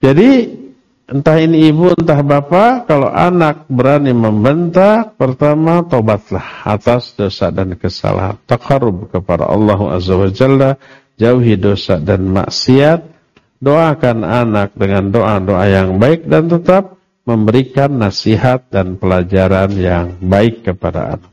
Speaker 1: Jadi Entah ini ibu, entah bapak, kalau anak berani membentak, pertama tobatlah atas dosa dan kesalahan. Takarub kepada Allah Azza wa Jalla, jauhi dosa dan maksiat, doakan anak dengan doa-doa yang baik dan tetap memberikan nasihat dan pelajaran yang baik kepada anak.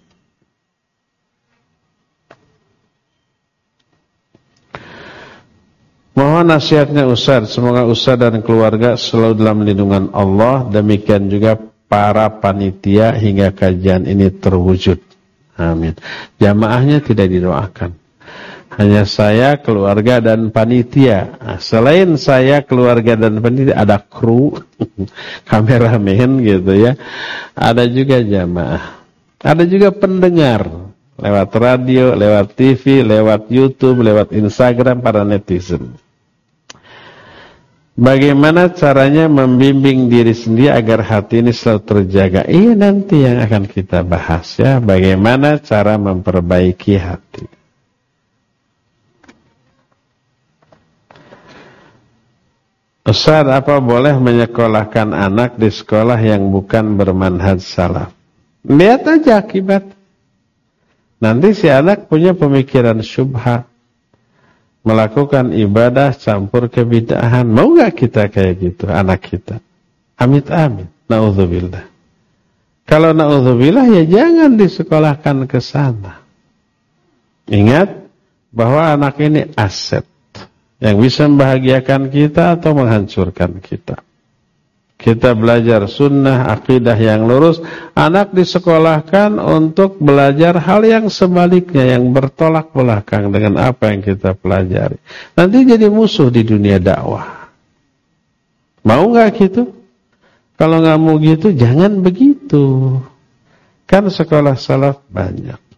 Speaker 1: Mohon nasihatnya Ustaz, semoga Ustaz dan keluarga selalu dalam lindungan Allah, demikian juga para panitia hingga kajian ini terwujud. Amin. Jamaahnya tidak didoakan. Hanya saya, keluarga dan panitia. Nah, selain saya, keluarga dan panitia, ada kru, kameramen gitu ya. Ada juga jamaah. Ada juga pendengar lewat radio, lewat TV, lewat YouTube, lewat Instagram para netizen. Bagaimana caranya membimbing diri sendiri agar hati ini selalu terjaga? Iya nanti yang akan kita bahas ya. Bagaimana cara memperbaiki hati. Ustaz, apa boleh menyekolahkan anak di sekolah yang bukan bermanhaj salaf? Lihat aja akibat. Nanti si anak punya pemikiran syubhat melakukan ibadah campur kebidahan. Mau nggak kita kayak gitu anak kita? Amit amit. Nauzubillah. Kalau nauzubillah ya jangan disekolahkan ke sana. Ingat bahwa anak ini aset yang bisa membahagiakan kita atau menghancurkan kita. Kita belajar sunnah, akidah yang lurus. Anak disekolahkan untuk belajar hal yang sebaliknya, yang bertolak belakang dengan apa yang kita pelajari. Nanti jadi musuh di dunia dakwah. Mau nggak gitu? Kalau nggak mau gitu, jangan begitu. Kan sekolah salaf banyak.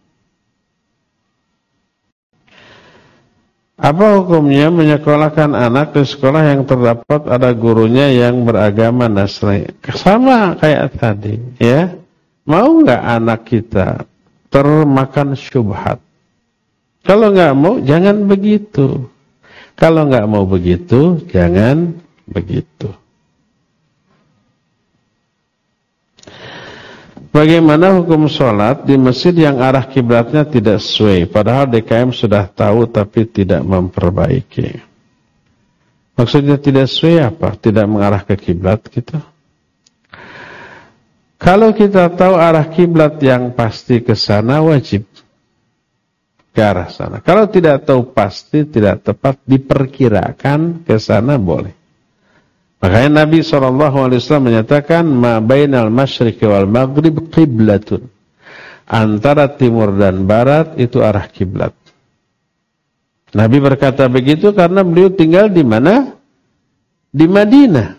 Speaker 1: Apa hukumnya menyekolahkan anak di sekolah yang terdapat ada gurunya yang beragama Nasrani? Sama kayak tadi, ya. Mau nggak anak kita termakan syubhat? Kalau nggak mau, jangan begitu. Kalau nggak mau begitu, jangan begitu. Bagaimana hukum sholat di masjid yang arah kiblatnya tidak sesuai, padahal DKM sudah tahu tapi tidak memperbaiki. Maksudnya tidak sesuai apa? Tidak mengarah ke kiblat gitu. Kalau kita tahu arah kiblat yang pasti ke sana wajib ke arah sana. Kalau tidak tahu pasti tidak tepat diperkirakan ke sana boleh. Makanya Nabi SAW menyatakan ma bainal masyriq wal maghrib qiblatun. Antara timur dan barat itu arah kiblat. Nabi berkata begitu karena beliau tinggal di mana? Di Madinah.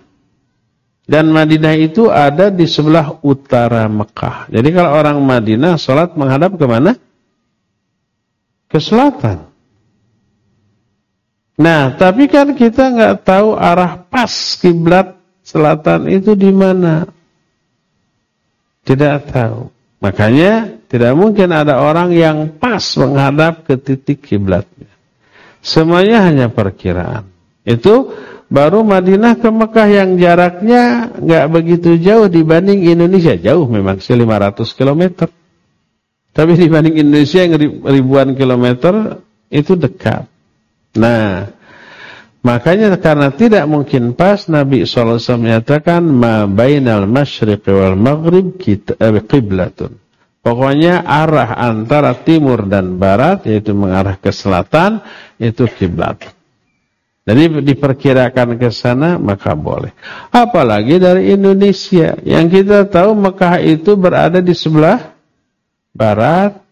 Speaker 1: Dan Madinah itu ada di sebelah utara Mekah. Jadi kalau orang Madinah sholat menghadap ke mana? Ke selatan. Nah, tapi kan kita nggak tahu arah pas kiblat selatan itu di mana. Tidak tahu. Makanya tidak mungkin ada orang yang pas menghadap ke titik kiblatnya. Semuanya hanya perkiraan. Itu baru Madinah ke Mekah yang jaraknya nggak begitu jauh dibanding Indonesia. Jauh memang sih 500 km. Tapi dibanding Indonesia yang ribuan kilometer itu dekat. Nah, makanya karena tidak mungkin pas Nabi SAW menyatakan ma bainal masyriq wal maghrib eh, qiblatun. Pokoknya arah antara timur dan barat yaitu mengarah ke selatan itu kiblat. Jadi diperkirakan ke sana maka boleh. Apalagi dari Indonesia yang kita tahu Mekah itu berada di sebelah barat.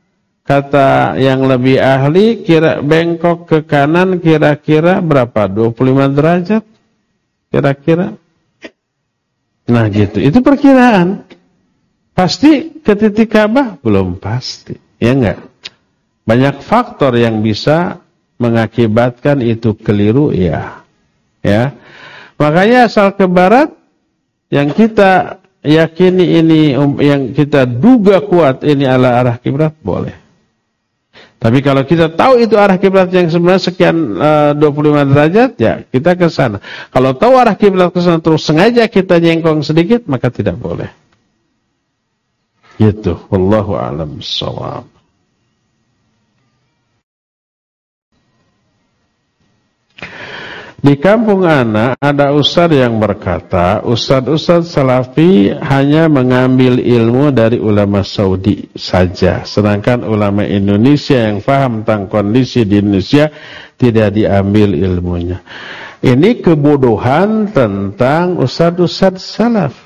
Speaker 1: Kata yang lebih ahli kira bengkok ke kanan kira-kira berapa? 25 derajat kira-kira. Nah gitu. Itu perkiraan. Pasti ke titik Ka'bah? Belum pasti. Ya enggak? Banyak faktor yang bisa mengakibatkan itu keliru ya. Ya. Makanya asal ke barat yang kita yakini ini um, yang kita duga kuat ini adalah arah kiblat boleh. Tapi kalau kita tahu itu arah kiblat yang sebenarnya sekian uh, 25 derajat ya kita ke sana. Kalau tahu arah kiblat ke sana terus sengaja kita nyengkong sedikit maka tidak boleh. Gitu. Wallahu a'lam bishawab. Di kampung anak ada ustaz yang berkata, ustaz-ustaz salafi hanya mengambil ilmu dari ulama Saudi saja. Sedangkan ulama Indonesia yang paham tentang kondisi di Indonesia tidak diambil ilmunya. Ini kebodohan tentang ustaz-ustaz salaf.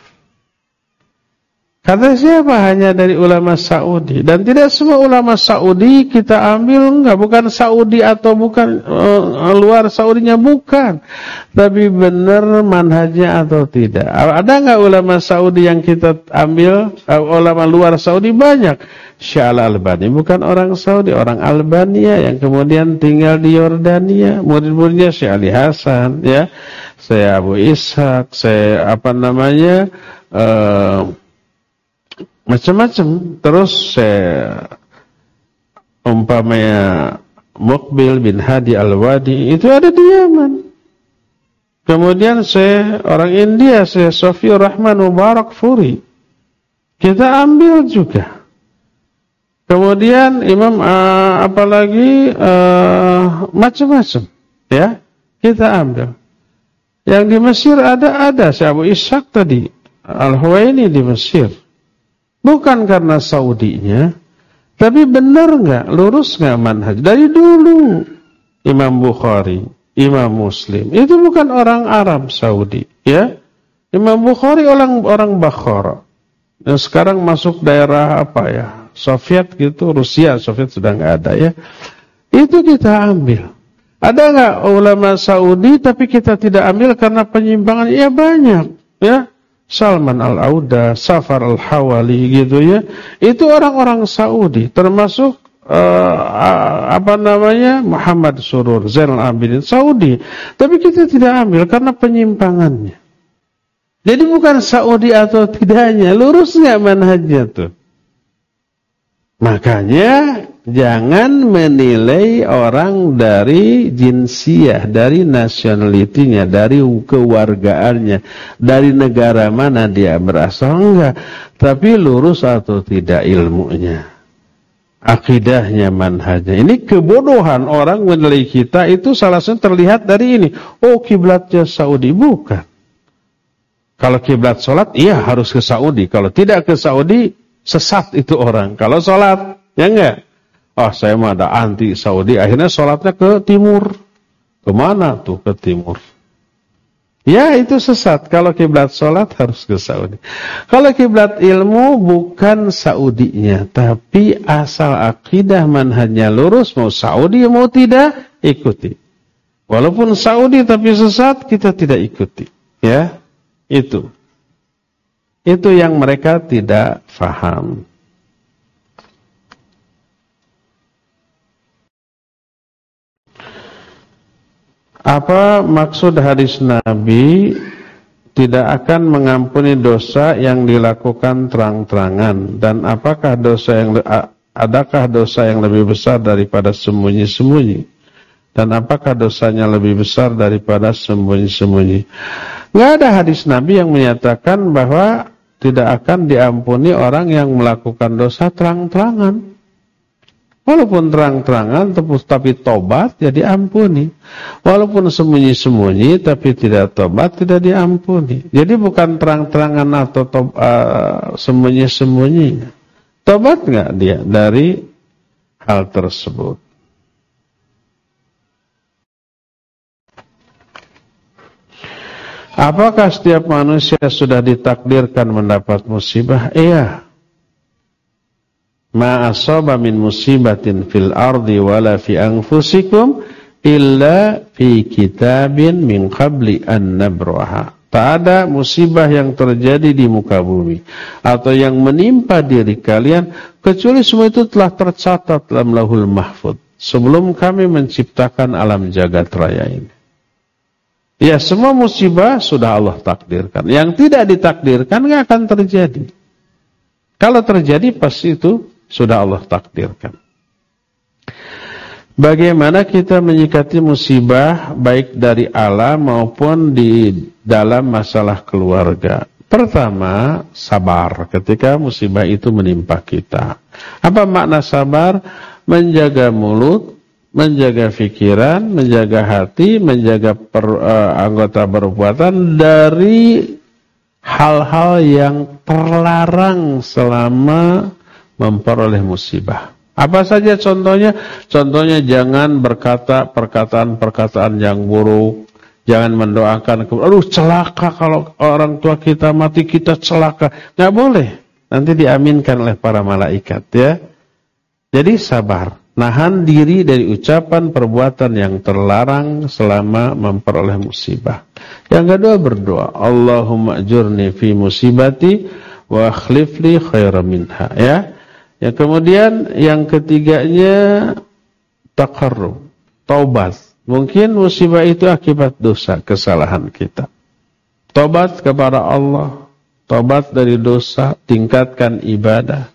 Speaker 1: Kata siapa? Hanya dari ulama Saudi. Dan tidak semua ulama Saudi kita ambil enggak. Bukan Saudi atau bukan uh, luar Saudinya. Bukan. Tapi benar manhajnya atau tidak. Ada enggak ulama Saudi yang kita ambil? Uh, ulama luar Saudi banyak. Syekh Al-Albani bukan orang Saudi. Orang Albania yang kemudian tinggal di Yordania. Murid-muridnya Syekh Ali Hasan. Ya. Saya Abu Ishaq. Saya apa namanya... Uh, macam-macam. Terus saya umpamanya Mukbil bin Hadi Al-Wadi itu ada di Yaman. Kemudian saya orang India, saya Sofi Rahman Mubarak Furi. Kita ambil juga. Kemudian Imam uh, apalagi uh, macam-macam, ya kita ambil. Yang di Mesir ada ada si Abu Ishaq tadi Al-Huwaini di Mesir. Bukan karena Saudinya, tapi benar nggak, lurus nggak manhaj dari dulu. Imam Bukhari, Imam Muslim itu bukan orang Arab Saudi, ya. Imam Bukhari orang orang Bakhara. Dan sekarang masuk daerah apa ya? Soviet gitu, Rusia, Soviet sudah nggak ada ya. Itu kita ambil. Ada nggak ulama Saudi tapi kita tidak ambil karena penyimpangan? Ya banyak, ya. Salman Al-Auda, Safar Al-Hawali gitu ya. Itu orang-orang Saudi termasuk uh, apa namanya? Muhammad Surur, Zainal Abidin Saudi. Tapi kita tidak ambil karena penyimpangannya. Jadi bukan Saudi atau tidaknya, lurus nggak manhajnya tuh. Makanya jangan menilai orang dari jinsiah, dari nasionalitinya, dari kewargaannya, dari negara mana dia berasal enggak, tapi lurus atau tidak ilmunya. Akidahnya, manhajnya. Ini kebodohan orang menilai kita itu salah satu terlihat dari ini. Oh kiblatnya Saudi, bukan. Kalau kiblat sholat, iya harus ke Saudi. Kalau tidak ke Saudi, Sesat itu orang. Kalau sholat, ya enggak? Oh saya mah ada anti Saudi. Akhirnya sholatnya ke timur. Ke mana tuh ke timur? Ya itu sesat. Kalau kiblat sholat harus ke Saudi. Kalau kiblat ilmu bukan Saudinya. Tapi asal akidah manhajnya lurus. Mau Saudi mau tidak ikuti. Walaupun Saudi tapi sesat kita tidak ikuti. Ya itu. Itu yang mereka tidak faham. Apa maksud hadis Nabi tidak akan mengampuni dosa yang dilakukan terang-terangan dan apakah dosa yang adakah dosa yang lebih besar daripada sembunyi-sembunyi? Dan apakah dosanya lebih besar daripada sembunyi-sembunyi? Nggak ada hadis Nabi yang menyatakan bahwa tidak akan diampuni orang yang melakukan dosa terang-terangan. Walaupun terang-terangan tapi tobat ya diampuni. Walaupun sembunyi-sembunyi tapi tidak tobat tidak diampuni. Jadi bukan terang-terangan atau uh, sembunyi-sembunyi. Tobat nggak dia dari hal tersebut? Apakah setiap manusia sudah ditakdirkan mendapat musibah? Iya. Ma asaba min musibatin fil ardi wala fi anfusikum illa fi kitabin min qabli an nabraha. Tak ada musibah yang terjadi di muka bumi atau yang menimpa diri kalian kecuali semua itu telah tercatat dalam Lauhul Mahfud sebelum kami menciptakan alam jagat raya ini. Ya, semua musibah sudah Allah takdirkan. Yang tidak ditakdirkan nggak akan terjadi. Kalau terjadi pasti itu sudah Allah takdirkan. Bagaimana kita menyikati musibah baik dari alam maupun di dalam masalah keluarga? Pertama, sabar ketika musibah itu menimpa kita. Apa makna sabar? Menjaga mulut, menjaga pikiran, menjaga hati, menjaga per, uh, anggota perbuatan dari hal-hal yang terlarang selama memperoleh musibah. Apa saja contohnya? Contohnya jangan berkata perkataan-perkataan yang buruk, jangan mendoakan aduh celaka kalau orang tua kita mati kita celaka. Nggak boleh. Nanti diaminkan oleh para malaikat ya. Jadi sabar, nahan diri dari ucapan perbuatan yang terlarang selama memperoleh musibah. Yang kedua berdoa, Allahumma ajurni fi musibati wa akhlifli khairan minha ya. Yang kemudian yang ketiganya takarrub, taubat. Mungkin musibah itu akibat dosa, kesalahan kita. Taubat kepada Allah, taubat dari dosa, tingkatkan ibadah.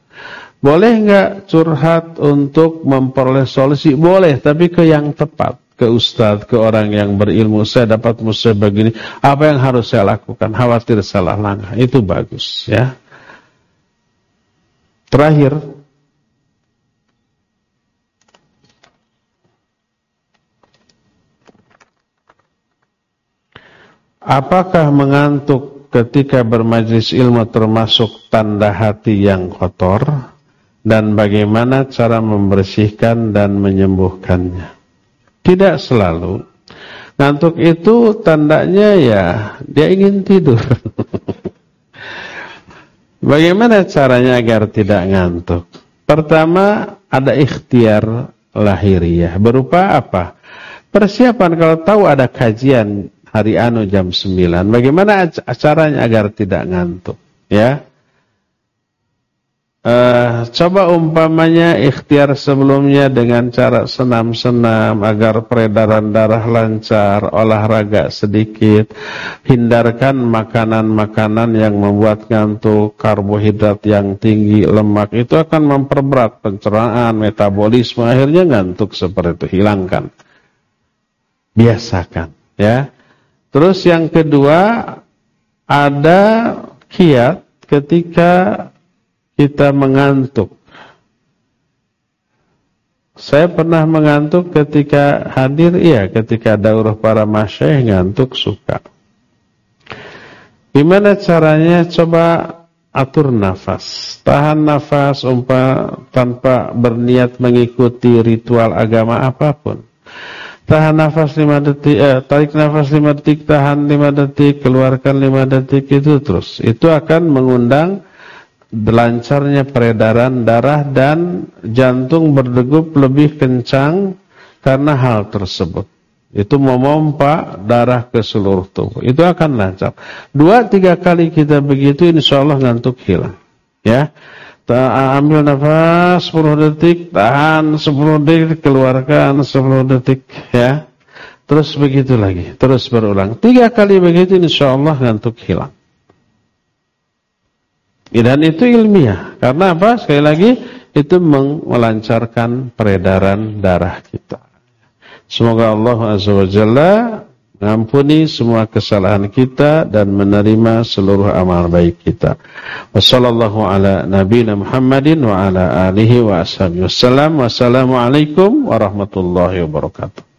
Speaker 1: Boleh enggak curhat untuk memperoleh solusi? Boleh, tapi ke yang tepat. Ke ustadz, ke orang yang berilmu. Saya dapat musibah begini. Apa yang harus saya lakukan? Khawatir salah langkah. Itu bagus. ya. Terakhir, apakah mengantuk ketika bermajlis ilmu termasuk tanda hati yang kotor dan bagaimana cara membersihkan dan menyembuhkannya? Tidak selalu. Ngantuk itu tandanya ya dia ingin tidur. Bagaimana caranya agar tidak ngantuk? Pertama, ada ikhtiar lahiriah. Berupa apa? Persiapan kalau tahu ada kajian hari anu jam 9. Bagaimana caranya agar tidak ngantuk? Ya. Uh, coba umpamanya ikhtiar sebelumnya dengan cara senam-senam agar peredaran darah lancar, olahraga sedikit, hindarkan makanan-makanan yang membuat ngantuk, karbohidrat yang tinggi, lemak itu akan memperberat pencernaan, metabolisme, akhirnya ngantuk seperti itu, hilangkan. Biasakan, ya. Terus yang kedua ada kiat ketika kita mengantuk. Saya pernah mengantuk ketika hadir, iya ketika daurah para masyayikh ngantuk suka. Gimana caranya? Coba atur nafas. Tahan nafas umpa tanpa berniat mengikuti ritual agama apa pun. Tahan nafas 5 detik, eh, tarik nafas 5 detik, tahan 5 detik, keluarkan 5 detik itu terus. Itu akan mengundang lancarnya peredaran darah dan jantung berdegup lebih kencang karena hal tersebut. Itu memompa darah ke seluruh tubuh. Itu akan lancar. Dua tiga kali kita begitu insya Allah ngantuk hilang. Ya. Ambil nafas 10 detik, tahan 10 detik, keluarkan 10 detik. Ya. Terus begitu lagi. Terus berulang. Tiga kali begitu insya Allah ngantuk hilang. Dan itu ilmiah. Karena apa? Sekali lagi, itu melancarkan peredaran darah kita. Semoga Allah Azza wa Jalla mengampuni semua kesalahan kita dan menerima seluruh amal baik kita. Wassallallahu ala nabiyina Muhammadin wa ala alihi wa ashabihi wassalam. Wassalamualaikum warahmatullahi wabarakatuh.